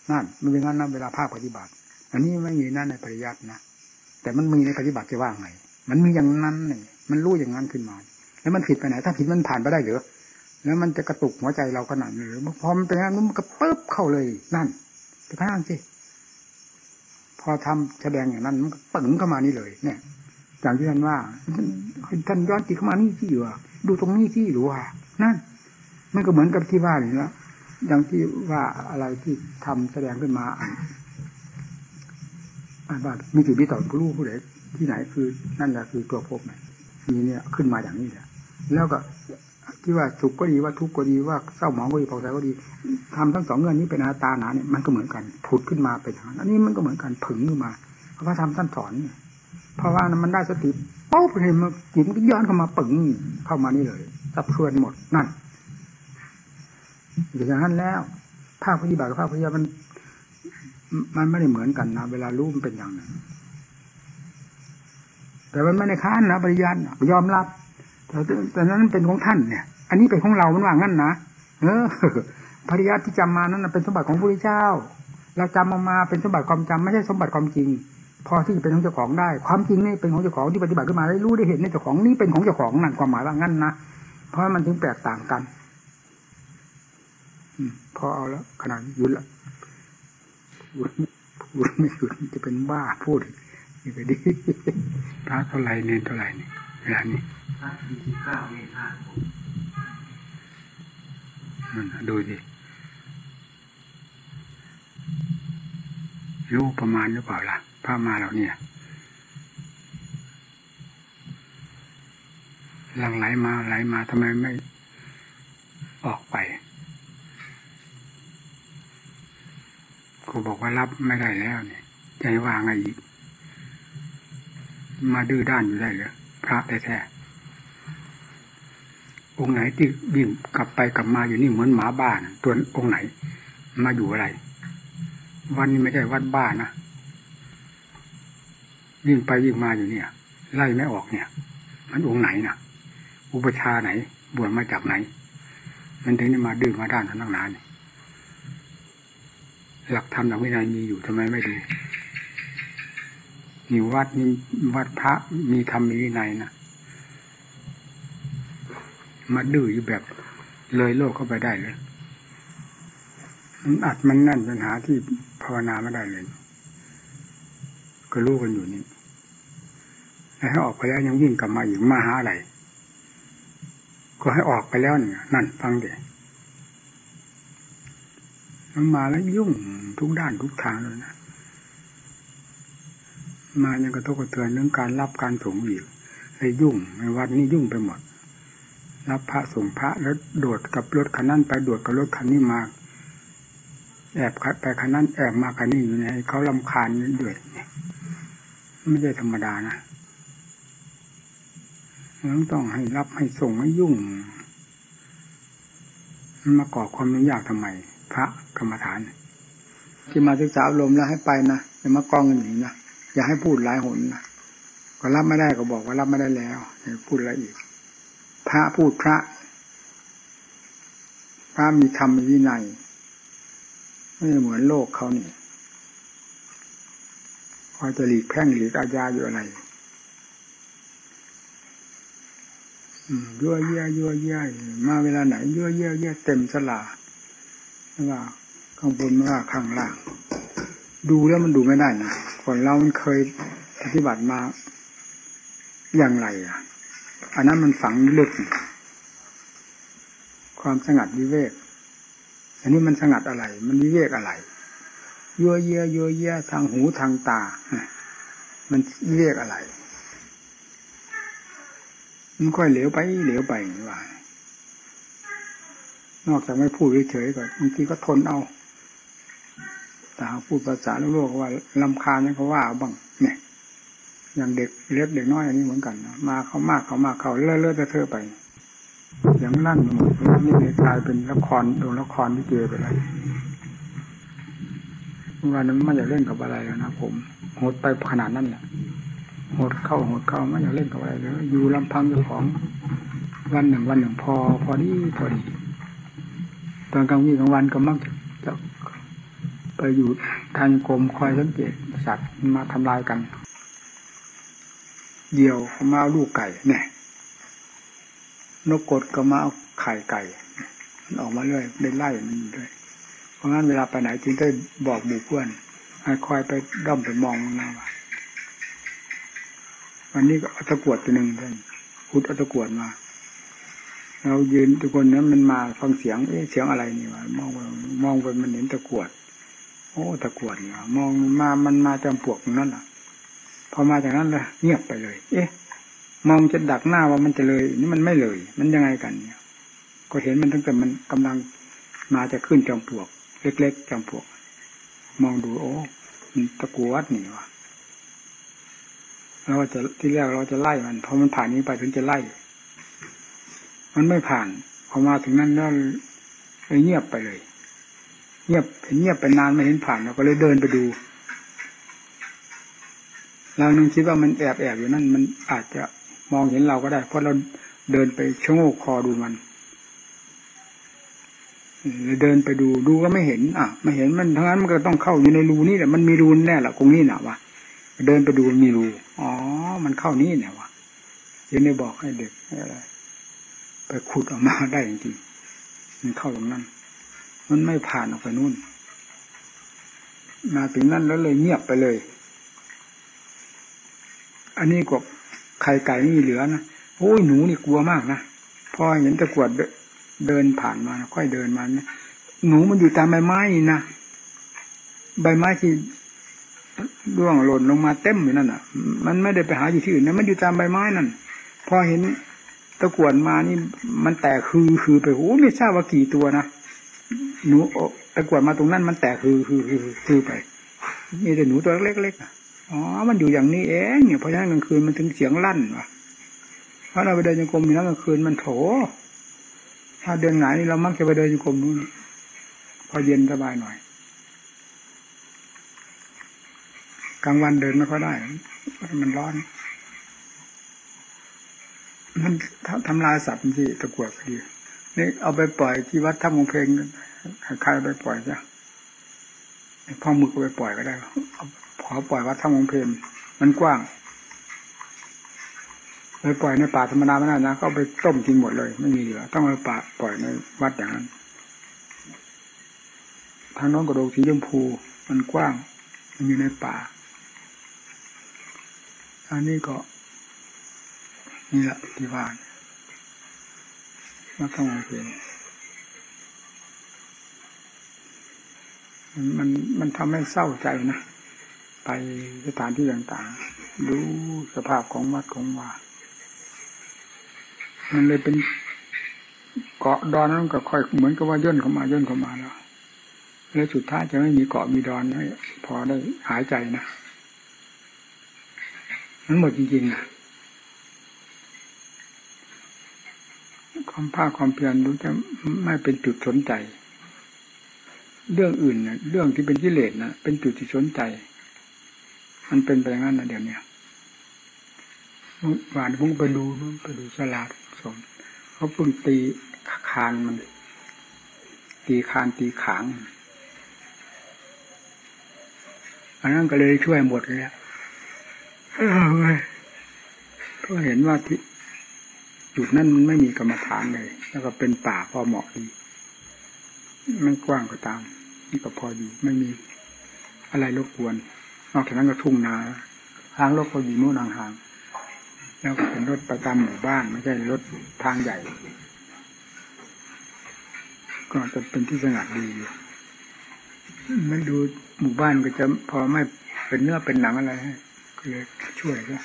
นั่นมันเป็นงั้นนะเวลาภาคปฏิบัติ อันนี้ไม่มีนั่นในปริยัตินะแต่มันมีในปฏิบัติจะว่าไง มันมีอย่างนั้นนี่มันรู้อย่างนั้นขึ้นมา แล้วมันผิดไปไหน ถ้าผิดมันผ่านไปได้หรือ แล้วมันจะกระตุกหัวใจเราขนาดนี้หรือพอมันเป็นงั้นมันก็ปึ๊บเข้าเลย นั่นไปข้างสิพอทำแสดงอย่างนั้น มันก็ปึงเข้ามานี่เลย เนี่ยอย่างที่ท่านว่าท่านย้อนจิตเข้ามานี่ที่อยู่ดูตรงนี้ที่หรือว่านั่นมันก็เหมือนกับที่ว่านี่แล้วอย่างที่ว่าอะไรที่ทำแสดงขึ้นมาอ่านว่ามีจิตมีต่อผู้รู้ผู้ใดที่ไหนคือ นั่นแหละคือตัวพบเนี่ยมีเนี่ย ขึ้นมาอย่างนี้แหละแล้วก็ ที่ว่าสุขก็ดีว่าทุกข์ก็ดีว่าเศร้าหมองก็ดีพอใจก็ดีทำทั้งสองเงื่อนนี้เป็นอาตาหนาเนี่ยมันก็เหมือนกันผุดขึ้นมาเป็นอย่างนั้นอันนี้มันก็เหมือนกันผึ่งขึ้นมาเพราะว่าทำท่านสอนเนี่ยเพราะว่ามันได้สติปุ๊บเห็นมันจิตมันก็ย้อนเข้ามาปึ่งเข้ามานี่เลยสับเพื่อนหมดนั่นอย่างนั้นแล้วภาคปฏิบัติกับภาคปฏิบัติมัน มันไม่ได้เหมือนกันนะเวลารู้มันเป็นอย่างนั้นแต่มันไม่ได้ค้านนะปริยัติยอมรับ แต่ต่นั้นเป็นของท่านเนี่ย อันนี้เป็นของเรามันว่างั้นนะเออปริยัติที่จำมานั้นเป็นสมบัติของพระพุทธเจ้า เราจำมามาเป็นสมบัติความจำไม่ใช่สมบัติความจริง พอที่จะเป็นของเจ้าของได้ ความจริงนี่เป็นของเจ้าของที่ปฏิบัติขึ้นมาได้รู้ได้เห็นในเจ้าของนี่เป็นของเจ้าของนั่นความหมายว่างั้นนะเพราะมันถึงแตกต่างกันพอเอาแล้วขนาดยุดละยุดหยุดไม่หยุดจะเป็นบ้าพูดนี่ก็ดีพระเท่าไรเนนเท่าไรนี่เวลานี้ พระยี่สิบเก้าเมษายนดูดิรู้ประมาณหรือเปล่าล่ะพระมาเราเนี่ยหลังไหลมาไหลมาทำไมไม่ออกไปกูบอกว่ารับไม่ได้แล้วเนี่ยใจว่างไงอีก มาดื้อด้านอยู่ได้เลยพระแท้ๆ องค์ไหนที่วิ่งกลับไปกลับมาอยู่นี่เหมือนหมาบ้านตัวองค์ไหน มาอยู่อะไร วันนี้ไม่ใช่วัดบ้านนะวิ่งไปวิ่งมาอยู่เนี่ย ไล่ไม่ออกเนี่ย มันองค์ไหนนะอุปชาไหน บวชมาจากไหน มันถึงได้มาดื้อมาด้านทั้งนานหลักธรรมหลักวินัยมีอยู่ทำไมไม่ดูนี่วัดนี่วัดพระมีธรรมมีวินัยนะ มาดื้ออยู่แบบเลยโลกเข้าไปได้เลยมันอัดมันแน่นปัญหาที่ภาวนาไม่ได้เลย ก็รู้กันอยู่นี่แล้วให้ออกไปแล้วยังวิ่งกลับมาอีกมาหาอะไรก็ให้ออกไปแล้วเนี่ยนั่น ฟังเด็มันมาแล้วยุ่งทุกด้านทุกทางเลยนะมายังกระทบกระเทือนเรื่องการรับการส่งอีกไอ้ยุ่งในวัดนี้ยุ่งไปหมด รับพระส่งพระแล้วโดดกับรถคันนั้นไปโดดกับรถคันนี้มา แอบไปคันนั้นแอบมาคันนี้อยู่ในเขาลำคาญด้วยไม่ใช่ธรรมดานะต้องต้องให้รับให้ส่งให้ยุ่ง มันมาก่อความยุ่งยากทำไม พระกรรมฐาน ที่มาศึกษาลมแล้วให้ไปนะอย่ามากองกันอย่างนี้นะอย่าให้พูดหลายหนนะก็รับไม่ได้ก็บอกว่ารับไม่ได้แล้วพูดอะไรอีก พระพูดพระ พระมีธรรมมีวินัยไม่เหมือนโลกเขานี่พอจะหลีกแพ่งหลีกอาญาอยู่อะไรยั่วเยี่ยยั่วเยี่ยมาเวลาไหนยั่วเยี่ยเยี่ยเต็มสลาไม่ว่าข้างบนไม่ว่าข้างล่าง ดูแล้วมันดูไม่ได้นะคนเรามันเคยปฏิบัติมาอย่างไรอะ อันนั้นมันฝังลึก ความสงัดวิเวก อันนี้มันสงัดอะไร มันวิเวกอะไรยัวเยี่ยยัวเยี่ยทางหูทางตา มันวิเวกอะไร มันค่อยเหลวไปเหลวไปว่านอกจากไม่พูดเฉยๆก็บางทีก็ทนเอา แต่พูดภาษาโลกว่าลำคาญนี่เขาว่าบ้าง อย่างเด็กเล็กเด็กน้อยอันนี้เหมือนกันมาเขามากเขามากเขาเลื่อนเลื่อนเธอไปอย่างนั่นหมดนี่เลยกลายเป็นละครดนละครที่เจอไปเลยวันนั้นไม่อยากเล่นกับอะไรแล้วนะผมหดไปขนาดนั้นแหละหดเข้าหดเข้าไม่อยากเล่นกับอะไรเลยอยู่ลำพังเจ้าของ วันหนึ่งวันหนึ่งพอ พอดีพอดีตอนกลางวันกลางวันก็มักจะไปอยู่ทางกรมคอยสังเกตสัตว์มาทำลายกัน เหยี่ยวเมาเอาลูกไก่เนี่ยนกกดก็มาเอาไข่ไก่ มันออกมาเรื่อยได้ไล่มันด้วยเพราะงั้นเวลาไปไหนจึงได้บอกหมู่เพื่อนให้คอยไปด้อมไปมองนะว่าวันนี้ก็เอาตะกรวดตัวหนึ่งเพื่อนพุดเอาตะกรวดมา เรายืนทุกคนนั้นมันมาฟังเสียงเอ๊ะเสียงอะไรนี่วะมองไปมองไปมันเห็นตะกรวด โอ้ตะกรวดนี่วะมองมามันมาจำปวกนั้นแหละ พอมาจากนั้นเลยเงียบไปเลย เอ๊ะ มองจะดักหน้าว่ามันจะเลย นี่มันไม่เลย มันยังไงกันเนี่ยก็เห็นมันตั้งแต่มันกำลังมาจะขึ้นจอมปลวก เล็ก ๆจอมปลวก มองดูโอ้มันตะกรวดนี่วะเราจะที่แรกเราจะไล่มันพอมันผ่านนี้ไปถึงจะไล่ มันไม่ผ่าน พอมาถึงนั้นแล้วเงียบไปเลย เงียบเห็นเงียบไปนานไม่เห็นผ่านเราก็เลยเดินไปดู เรานึงคิดว่ามันแอบแอบอยู่นั่นมันอาจจะมองเห็นเราก็ได้ เพราะเราเดินไปชะโงกคอดูมันเดินไปดูดูก็ไม่เห็น อะไม่เห็นมันทั้งนั้นมันก็ต้องเข้าอยู่ในรูนี่แหละมันมีรูแน่แหละตรงนี้น่ะวะเดินไปดูมีรูอ๋อ มันเข้านี่เนี่ยวะยังได้บอกให้เด็กอะไรไปขุดออกมาได้จริงๆมันเข้าตรงนั้น มันไม่ผ่านออกไปนู่น มาถึงนั่นแล้วเลยเงียบไปเลย อันนี้กบไข่ไก่นี่เหลือนะโอ้ยหนูนี่กลัวมากนะพอเห็นตะกวดเดินผ่านมาค่อยเดินมานะหนูมันอยู่ตามใบไม้นี่นะใบไม้ที่ร่วงหล่นลงมาเต็มอยู่นั่นอะ มันไม่ได้ไปหาอยู่ที่อื่นนะมันอยู่ตามใบไม้นั่นพอเห็นตะกวดมานี่ มันแตกคือคือไปโอ้ไม่ทราบว่ากี่ตัวนะหนูตะกวดมาตรงนั้นมันแตกคือคือคือคือไปนี่แต่หนูตัวเล็กๆอะ อ๋อ มันอยู่อย่างนี้เองเนี่ยเพราะฉะนั้นกลางคืนมันถึงเสียงลั่นวะเพราะเราไปเดินจงกรมอยู่นั้นกลางคืนมันโถ ถ้าเดินไหนเรามักจะไปเดินจงกรมนู่นพอเย็นสบายหน่อย กลางวันเดินไม่ค่อยได้ มันร้อน มันทำลายสัตว์ที่ตะกวดพอดีนี่เอาไปปล่อยที่วัดท่ามงเพลงใครไปปล่อยจ้ะพ่อมึกก็ไปปล่อยก็ได้ขอ ปล่อยวัดท่ามงเพลงมันกว้างไปปล่อยในป่าธรรมดาไม่ได้นะก็ไปต้มกินหมดเลย ไม่มีเหลือต้องไปป่าปล่อยในวัดอย่างนั้นทางน้องกระโดงสีชมพู มันกว้าง มันอยู่ในป่าอันนี้ก็ นี่แหละที่บ้านมาต้องมาเป็นมันมันมันทำให้เศร้าใจนะ ไปสถานที่ต่างๆ ดูสภาพของวัดของว่ามันเลยเป็นเกาะดอนนั่นก็ค่อยเหมือนกับว่าย่นเข้ามาย่นเข้ามาแล้วแล้วสุดท้ายจะไม่มีเกาะมีดอนให้พอได้หายใจนะมันหมดจริงๆนะความภาคความเพียรรู้จะไม่เป็นจุดสนใจ เรื่องอื่นนะเรื่องที่เป็นกิเลสนะเป็นจุดที่สนใจ มันเป็นไปอย่างนั้นนะเดี๋ยวนี้เมื่อวานผมไปดูนู่นไปดูสลาดสมเขาเพิ่งตีคานมัน ตีคานตีขางอันนั้นก็เลยช่วยหมดเลยอะเออเว้ยเพราะเห็นว่าที่จุดนั้นมันไม่มีกรรมฐานเลย แล้วก็เป็นป่าพอเหมาะดีไม่กว้างก็ตาม นี่ก็พอดีไม่มีอะไรรบกวน นอกจากนั้นก็ทุ่งนาทางรถก็อยู่โน่นห่างๆแล้วเป็นรถประจำหมู่บ้านไม่ใช่รถทางใหญ่ ก็จะเป็นที่สงัดดีอยู่ไม่ดูหมู่บ้านก็จะพอไม่เป็นเนื้อเป็นหนังอะไรให้ก็เลยช่วยก็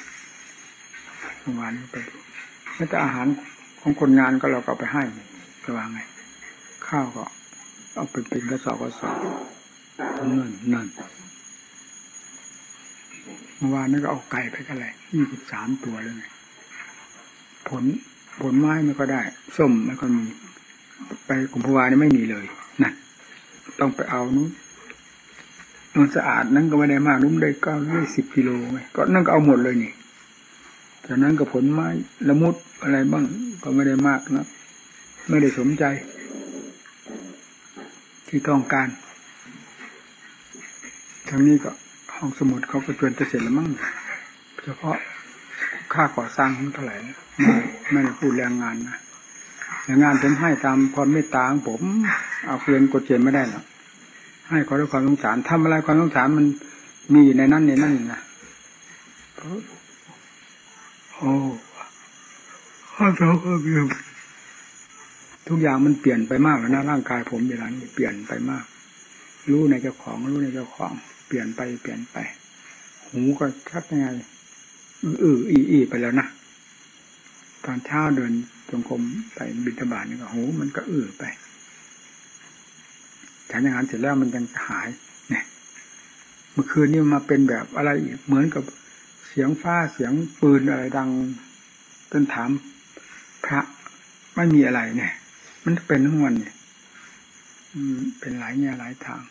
เมื่อวานไปแม้แต่อาหารของคนงานก็เราก็ไปให้จะวางไง ข้าวก็เอาไปเป็นกระสอบกระสอบนั่นนั่น เมื่อวานนั้นก็เอาไก่ไปกันเลยยี่สิบสามตัวเลยไงผลผลไม้ไม่ก็ได้ ส้มไม่ก็มี ไปกุมภาวานี่ไม่มีเลยนั่นต้องไปเอานู้นนนสะอาดนั่นก็ไม่ได้มากนุ่มได้เก้าได้สิบกิโลไงก็นั่นก็เอาหมดเลยนี่จากนั้นก็ผลไม้ละมุดอะไรบ้างก็ไม่ได้มากนะไม่ได้สมใจ ที่ต้องการทางนี้ก็ ห้องสมุดเขาก็จวนจะเสร็จแล้วมั้งเฉพาะค่าก่อสร้างเท่าไหร่นะไม่ได้พูดแรงงานนะแรงงานผมให้ตามความเมตตาของผม เอาเกลียนกดเกลียนไม่ได้หรอกให้ขอด้วยความสงสารทำอะไรความสงสารมันมีอยู่ในนั้นในนั้นนะโอ้ข้าเขาก็มีทุกอย่างมันเปลี่ยนไปมากแล้วนะร่างกายผมเวลานี้เปลี่ยนไปมาก รู้ในเจ้าของรู้ในเจ้าของ เปลี่ยนไปเปลี่ยนไป หูก็ชักยังไงอืออีอีไปแล้วนะตอนเช้าเดินจงกรมไปบิณฑบาตนี่ก็หูมันก็อื้อไปฉันอย่างนั้นเสร็จแล้วมันยังหายเนี่ยเมื่อคืนนี้มาเป็นแบบอะไรอีกเหมือนกับเสียงฟ้าเสียงปืนอะไรดังจนถามพระไม่มีอะไรเนี่ย มันเป็นทั้งวันเนี่ยเป็นหลายแง่หลายทาง